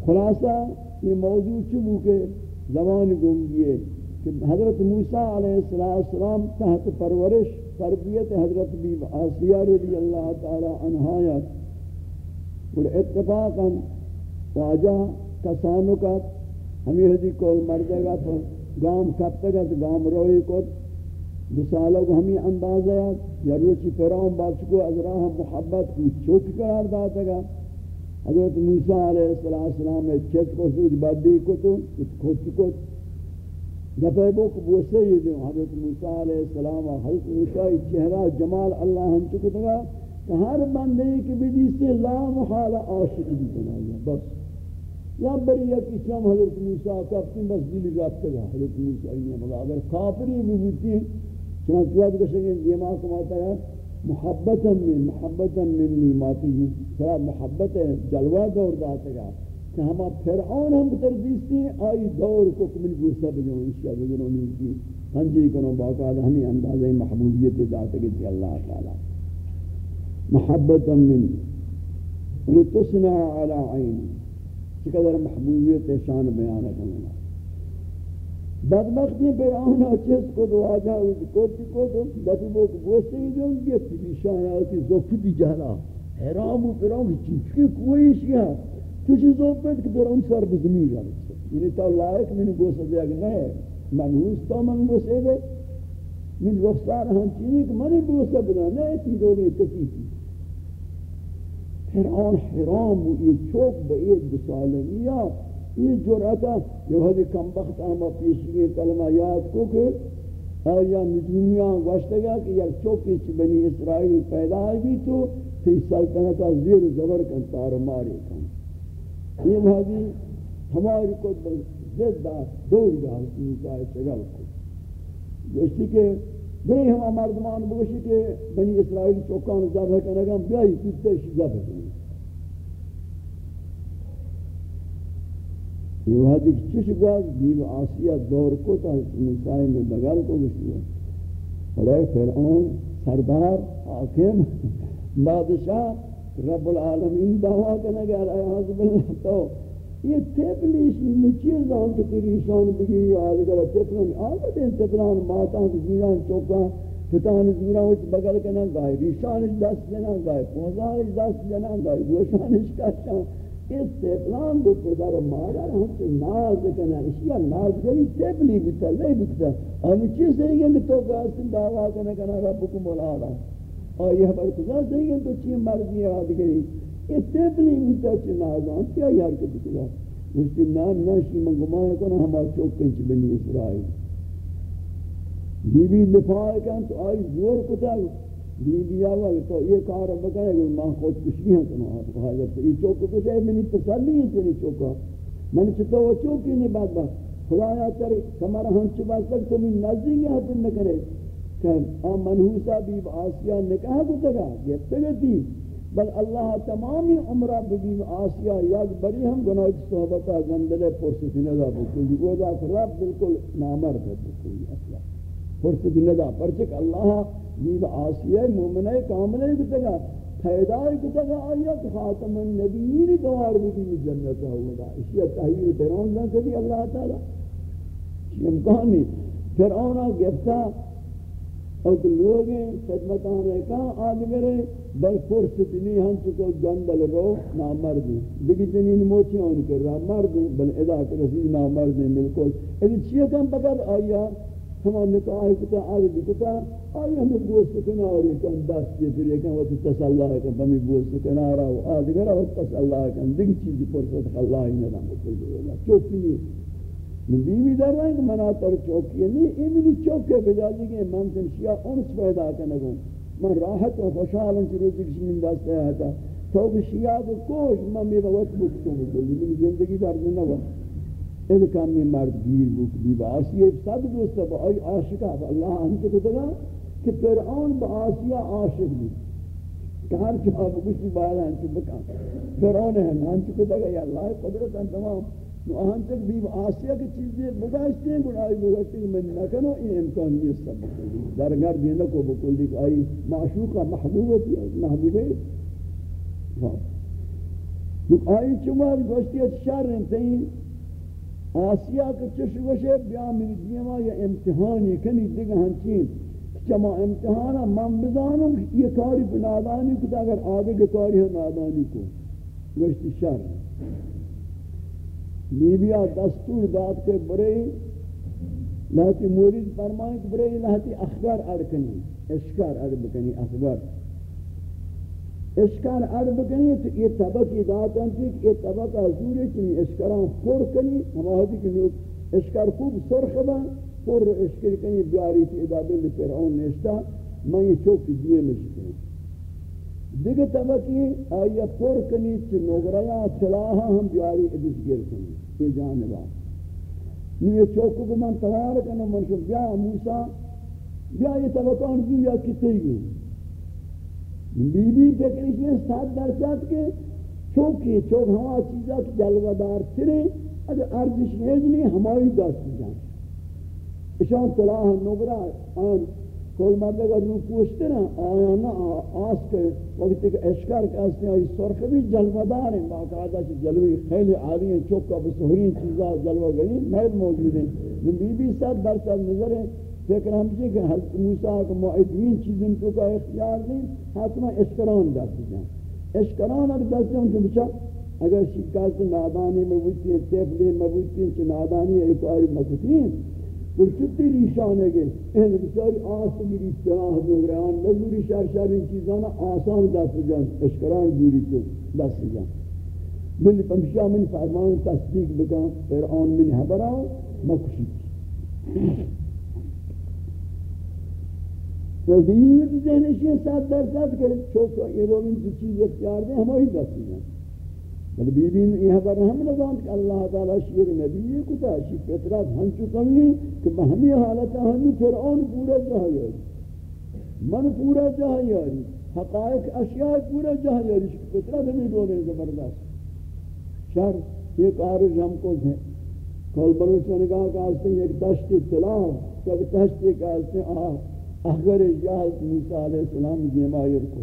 Speaker 1: خلاصہ، یہ موضوع چبو کے زبان گنگیے کہ حضرت موسیٰ علیہ السلام تحت پرورش تربیت حضرت بیب آسیہ رضی اللہ تعالی عنہایت اور اتفاقا واجہ کسانو کا ہمیں حدی کول مردے گا تو گام کب تک ہے گام روئی کو دسالوں کو ہمیں اندازہ یا روچی فرعون بچکو از راہ محبت کو چوک قرار داتا گا حضرت موسیٰ علیہ السلام نے چت کو سوچ بادی کو تو اس کو دفعہ بو کو بوسے یہ دیں حضرت موسیٰ علیہ السلام حضرت موسیٰ چہرہ جمال اللہ ہم چکو دگا کہ ہر بندے کی بدی سے لا محال عاشق بھی بنایا بس۔ یا بری یکی چم حضرت موسیٰ کا اپنی بس دلی رابطہ گا حضرت موسیٰ نے مگا اگر کافری بھی بوتی چنانچہ یاد کشنگے دیما کو ماتا ہے، محبتا من محبتا منی ماتی ہوں سرا محبت جلوہ دور داتا گا۔ کہ ہما فرعون ہم تردیستی آئی دور کو کمل گوسا بجوں انشاء بگنوں نیتی ہنجی کنو باقاعدہ ہمیں اندازہ محبوبیت داتا گی اللہ تعالی. محبتا منی لتصنع على عینی چقدر محبوبیت شان بیانہ کرنا. بدبختی پر آنا چیز کو دو آجا ہوئی کوتی کو دو دفی وہ گوستے ہی جو یہ پریشان آتی زفتی جہلا حیرام و پرام چیچکی کوئی شیئر شیعہ چوچی زفت کہ پر ان سر بزمین جانا یعنی تا لائق میں نے گوستا دیا کہ نہیں منحوس تا من گوستے دے من رخصار ہم چیزی کہ منی گوستا بنا نہیں تی دولی کسی تھی فرعون حرام و یہ چوک با یہ دسالمیہ یہ جرأتا یہ ہوئی کم بخت آما پیشی کلمہ یاد کو کہ آیا نجومیاں گوشتا گیا کہ یک چوکی چی بنی اسرائیل پیدا ہے بھی تو تی سلطنتا زیر زبر کن تار ماری کن یہ مہدی ہماری کو زدہ دور گا موسیٰ چگل کو۔ جوشتی کہ بری ہم مردمان بگوشی کہ بنی اسرائیل چوکان ذبح کرنے گا بیائی کتے ذبح کرنے یہ وحدی چش گواز بیو آسیہ دور کو تا موسیٰ میں بغل کو گشتی ہے۔ اور اے فرعون سردار حاکم، بادشاہ رب العالمین دعویٰ کرنے گا رہا حضب اللہ، تو یہ تپلیش میں چیز ہوں کہ تیری شان بگی آدھگر تپلان آدھا دین تپلان ماتان زیران چوکان فتان زیران وچ بگل کنا، گائے ریشانش دست جنا، گائے پوزانش دست جنا، گائے گوشانش کشان اس تپلان دو پدر مادر ہم سے ناز کنا اشیاء ناز گری تپلی بتا لے بکتا ہم چیز سے کہ تو گاستن دعویٰ کنا کنا ربکم مولا رہا اور یہ بر کجا سے تو چیز مرضی یاد آدھگری یہ تبلی ہوتا چھ نازان کیا یار کے بکلا مجھتی نام ناشی من گمان کنا ہمارا چوکن چھ بنی اسرائیل۔ بی بی دفاع کن تو آئی زور کتا بی بی آوال تو یہ کار بکائے گا ماں خود کشی ہیں کنا حاضر تو یہ چوک کچھ ہے۔ منی تسلی ہے تنی چوکا من چھتا وہ چوکی نہیں بات بات۔ خدایا تر کمارا ہم چبا سک تو من نزدی گیا حتن نکرے کہ آم منحوسا بی آسیہ نکاح کتا گا، یہ تگتی بل اللہ تمامی عمرہ بگیم آسیہ یک بری ہم گناہ کی صحبتہ گندلے پرستی ندا بکلی وہ دا رب بالکل نامرد ہے بکلی اصلا پرستی ندا، پرچک اللہ بیب آسیہ مومنہ کاملے کتا گا فیدائی کتا گا۔ آیت خاتم النبیین دوار بگیم جنت ہوا دا۔ اسی تحویر پیرون دا کبھی اللہ تعالی۔ یہ امکان نہیں۔ فرعونہ گفتا اور لوگ خدمتان رکھا آدھگرے بل فرس تنی ہم چکو جندل رو نامردی دیکھ جنین موچی آن کر رہا مردی بل ادا کر نامردی ملکل ایدی چیئے کم پکر آیا ہمان نکاہ کتا آگے کتا آیا ہمیں بوست کناری کن دست جی پھر ایکن وقت تساللہ کن بمی بوست کنارا و آدھگر وقت تساللہ کن۔ دیکھ چیزی فرصت خلاہی ندام چوکی نہیں۔ بیوی در رہے ہیں کہ منا تر چوکی نہیں یہ منی چوکے بجازی کہ من تنشیہ انس پیدا کنگوں من راحت و خوشحال ان چروتی کسی من دست ہے تا تو کہ شیعہ کو کوش من میرا وقت بکتوں بکلی من زندگی در دن نوا اذا کام میں مرد گیر بک بی با آسیہ سب دوست با آئی عاشقہ اللہ ہم کے کتا کہ فرعون با آسیہ عاشق بھی کہ ہر جواب کچھ بالا ہم سے بکا فرعون ہے ہم سے کتا یا اللہ قدرت ان تمام نو آہن تک بھی آسیہ کی چیزیں بگاشتے ہیں گناہی بگاشتے ہیں، میں نہ نکنو این امکان نہیں اس سب بکلی در دینا کو بکلی کہ آئی معشوقہ محبوبتی محبوبے ہاں۔ آئی چمار گوشتی ہے شر انتہی آسیہ کے چشو گوشے بیا میری دیما یا امتحانی کنی دیگا ہنچین ہاں چما امتحانا من بزانم یہ کاری بنادانی کتا، اگر آگے کے کاری ہے، نادانی کو۔ گوشتی شر لیبیا دستور داد کے برے لہتی مورید فرمائیں کہ برے لہتی اخبار اڑکنی اشکار اڑ بکنی، اخبار۔ اشکار اڑ بکنی تو یہ طبق ادات انتی کہ یہ طبق حضور ہے کہ اشکاران پر کنی ہماری کہ اشکار خوب سرخ با پر اشکر کنی، بیاری تی ادابل فرعون نشتا میں یہ چوک دیئے مشکل دیگه طبقی آیا پر کنی چی نگریا سلاحا ہم بیاری ادیس گر کنی. یہ جانبا. یہ چوکو کو من توار کنم، من شو بیا موسیٰ بیا یہ طبقان جو یا کتے گی بی بی فکرش میں سات درصد کے چوکی، چوک ہوا چیزا کی جلوہ دار ترے اگر ارزش نیزنی ہماری دست جان. اشان صلاح نگرہ آن کوئی مرد اگر رو پوشتے نا آیا نا، آس کے وقت ایک اشکار کے آستے ہیں سرخ بھی جلوہ دار ہیں باقاعدہ چی جلوی خیلی عالی ہیں، چوکا بسہرین چیزا جلوہ گئی محل موجود ہیں۔ بی بی ساتھ برسات نظر ہیں، فکر ہم سے کہ حضرت موسیٰ کو معدوین چیزیں تو کا اختیار دیں حتما اشکران دست جائیں اشکران اگر دست جائیں تو بچا اگر شکاست نادانی میں بوچی ہیں تیفلی میں بوچی ہیں چھ نادانی ایک آری مکتی ہیں اور چتی ریشانے گے این بساری آس میری اصطلاح دوگران نظوری شر شر ان چیزانا آسان دست جان اشکران دوری تو دست جان بلی پمشیہ من فرمان تصدیق بکن فرعون من حبران مکشی تو دیوت ذہنشی سات درصد کہ چوکا یہ رو من چیز اختیار دیں ہماری دست جان بل بیبین یہ خبر ہم نظام کہ اللہ تعالی شیر نبی کو تا شی فطرت ہن چکمی کہ بہمی حالت ہن فرعون پورا جہاں من پورا جہاں یاری حقائق اشیاء پورا جہاں یاری فطرت ہمیں دولے زبردست. شر ایک آرز ہم کو ہے. کل بلوچ نے کہا کہ آستے ہیں ایک دشت اطلاع جب دشت ایک آستے ہیں اگر جہاز موسیٰ علیہ السلام جیمائر کو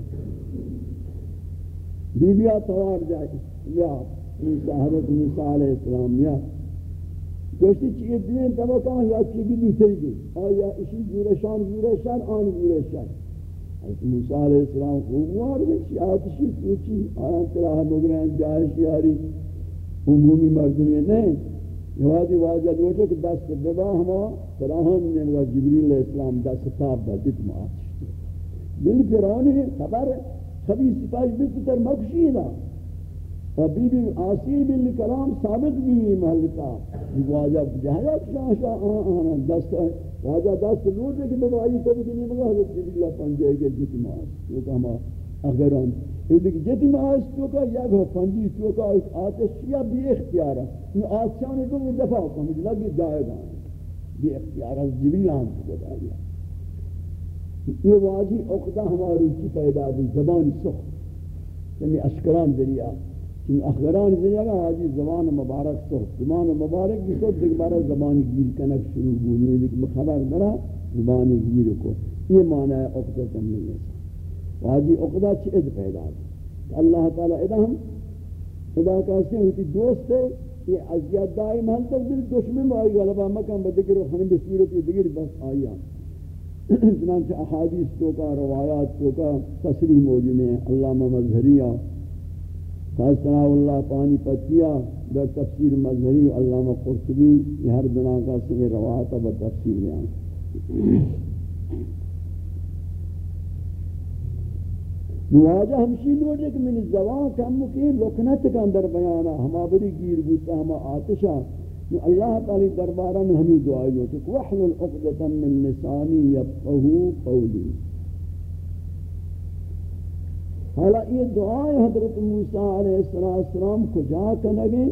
Speaker 1: بی بیا توار جائے یا موسیٰ حضرت موسیٰ علیہ السلام، یا گوشتی چیئے دوین طبقہ یا چی بھی دوسری گئی آیا اسی جورشان جورشان آن جورشان حضرت موسیٰ علیہ السلام خوب وار گئی آتشی سوچی آیا تراہ مگرین جائش یاری، عمومی مردمی نہیں یوادی واجہ لوٹے کہ دست دبا ہما فراہم نے وہ جبریل علیہ السلام دست تاب دا جت معاشت دل فرانی خبر خبیث سپاش بستر مکشینا. اور بی بی آسیر بن کلام ثابت بھی ہوئی محلتا واجہ جہایا شاہ شاہ آنا دست واجہ دست لوٹے کہ دبائی تو بھی نہیں مگا، حضرت جبریل پنجے کے جت معاشت جو کہ ہما اگران لیکن جتی معاش تو کا یک ہو پنجی، تو کا آتش یا بی اختیار ہے۔ یہ آتشان کو بھی دفع کنی لگی جائے گا۔ بی اختیار ہے، جبریل آن کو بتا دیا۔ یہ واجی اقدہ ہماری کی پیدا دی زبان سخت یعنی اشکران ذریعہ۔ کہ اخبران ذریعہ کا واجی زبان مبارک سخت زبان مبارک کی سخت دیکھ بارا زبان گیر کنک شروع بولنے لیکن خبر درہ زبان گیر کو۔ یہ معنی ہے اقدہ تمہیں واجی اقدہ چیز پیدا دی اللہ تعالی ادھم خدا کہتے ہیں کہ دوست ہے، یہ عذیت دائم حل تک دل دشمن آئی غلبہ مکم بدکر و خنم بسیرت دیگر بس آئیا چنانچہ احادیث تو کا، روایات تو کا تصریح موجود ہیں علامہ مظہریہ خاصنا اللہ پانی پتیا در تفسیر مظہری علامہ قرطبی، یہ ہر دنا کا سنگے روایت اب تفسیر یہاں نواجہ ہمشی لوٹے کہ من زبان کم کی لکنت کا اندر بیانا ہما بری گیر بوتا ہما آتشا نو اللہ تعالی دربارہ نے ہمیں دعائی ہوتے کہ وحلل عقدتا من لسانی یفقہو قولی حالا یہ دعائے حضرت موسیٰ علیہ السلام کو جا کر کنگے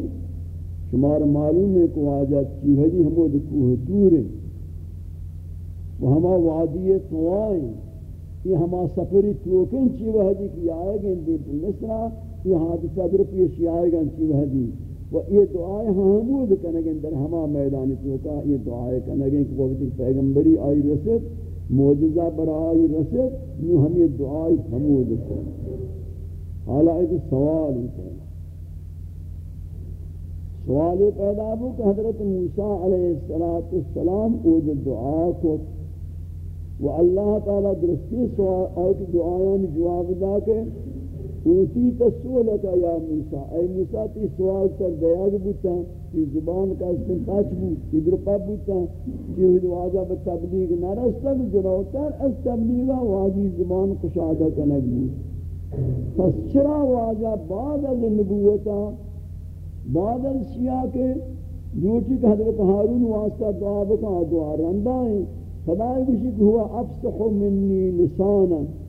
Speaker 1: شمار معلوم ہے کہ واجہ چیہدی ہمود کوہ دورے۔ وہ ہما وادی توائیں۔ یہ ہما سفری توکن چی وحدی کی آئے گا دیت مصرہ یہ حادثہ در پیشی آئے گا چی وحدی و یہ دعائے حمود کنگن در ہما میدانی توکا۔ یہ دعائے کنگن کہ وقت پیغمبری آئی رسد موجزہ برائی رسد نو ہمیں دعائی حمود کرنا حالا ایک سوال ہی کہنا سوال پیدا ہو کہ حضرت موسیٰ علیہ السلام او جو دعا کو و اللہ تعالی درستی سوال آئی دعایان جواب دا کے اوتی تسولتا یا موسیٰ؟ اے موسیٰ، تی سوال کر، دیاگ بوتا، تی زبان کا اسم پاچ بوت تی درپا بوتا، تی ہوئی واجہ بتبلیغ نرستا جلوتر از تبلیغا واجی زبان کشادہ کنگ بوت پس چرا واجہ بعد از نبوتا؟ بعد از شیعہ کے جوٹی کہ حضرت حارون واسطہ دعا بکا، دعا رندہ ہیں۔ خدای بشی کہ ہوا افسح منی لسانا۔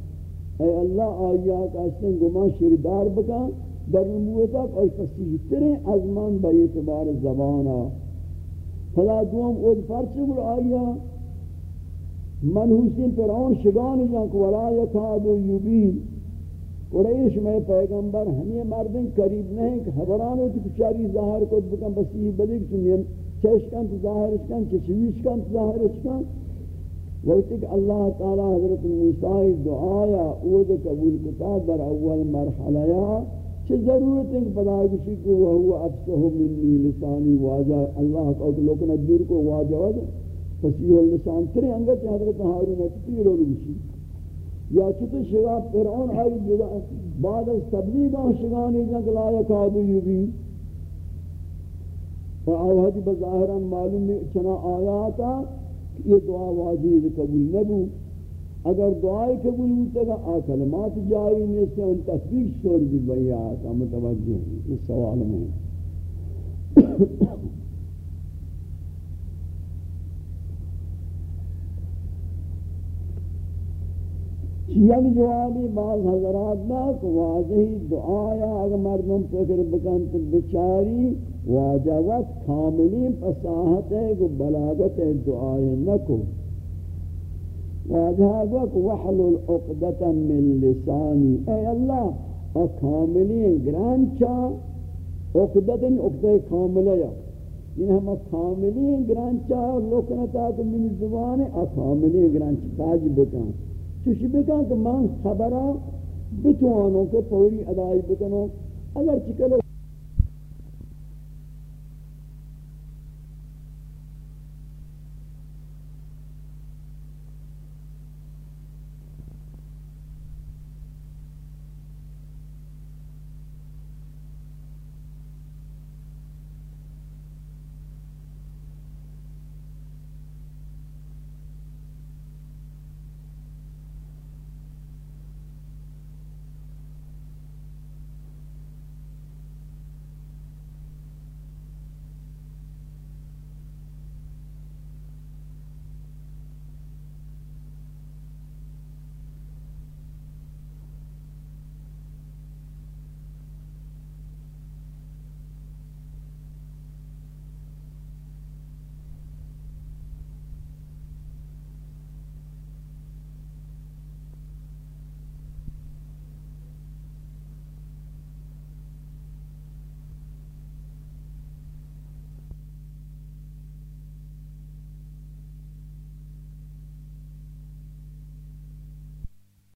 Speaker 1: اے اللہ آیا کا اسن گما شردار بکا، در نبوتا کوئی فسیح ترے ازمان با اعتبار زبانا۔ خدا دوم اود فرچ بر آیا۔ من حسین فرعون شگان جانک ولا یکادو یبین قریش میں پیغمبر ہمیں مردن قریب نہیں، کہ حبران ہوتی کچاری ظاہر کو بکن بسیح بلیگ چنین چشکن تو ظاہر اشکن چشویش کن تو ظاہر اشکن وقت کہ اللہ تعالی حضرت موسیٰ دعایا، او دے قبول کتا در اول مرحلہ یا چھ ضرورت ہے کہ پدا کسی کو وہ افسہ منی لسانی واجہ، اللہ کو لوکنا دور کو واجہ واجہ فسیح اللسان ترے انگا چھ حضرت حارون ہے پیر اور گشی یا چھتے شگا فرعون آئی جدا، بعد از تبلیغ آن شگانی جنگ لا یکادو یبی فآوہدی بظاہران معلوم چنا آیاتا یہ دعا واجب قبول نہ بو اگر دعائے قبول ہوتا گا آ کلمات جاری میں سے ان تصویر شور بھی بھئی آتا متوجہ اس سوال میں یک جوابی بعض حضرات نا کہ واضحی دعایا اگر مردم فکر بکن تو بچاری واجبت کاملی فصاحت ہے کہ بلاغت دعائیں نکو. واجہ وقت وحلل عقدتا من لسانی. اے اللہ أو کاملی گرانچا عقدتا عقدہ کاملہ یا. یعنی ہم کاملی گرانچا لکنتا کہ من زبان أو کاملی گرانچا تاج بکن. چوشی بکن که من خبرم بتوانو که پوری ادائی بکنو اگر چکل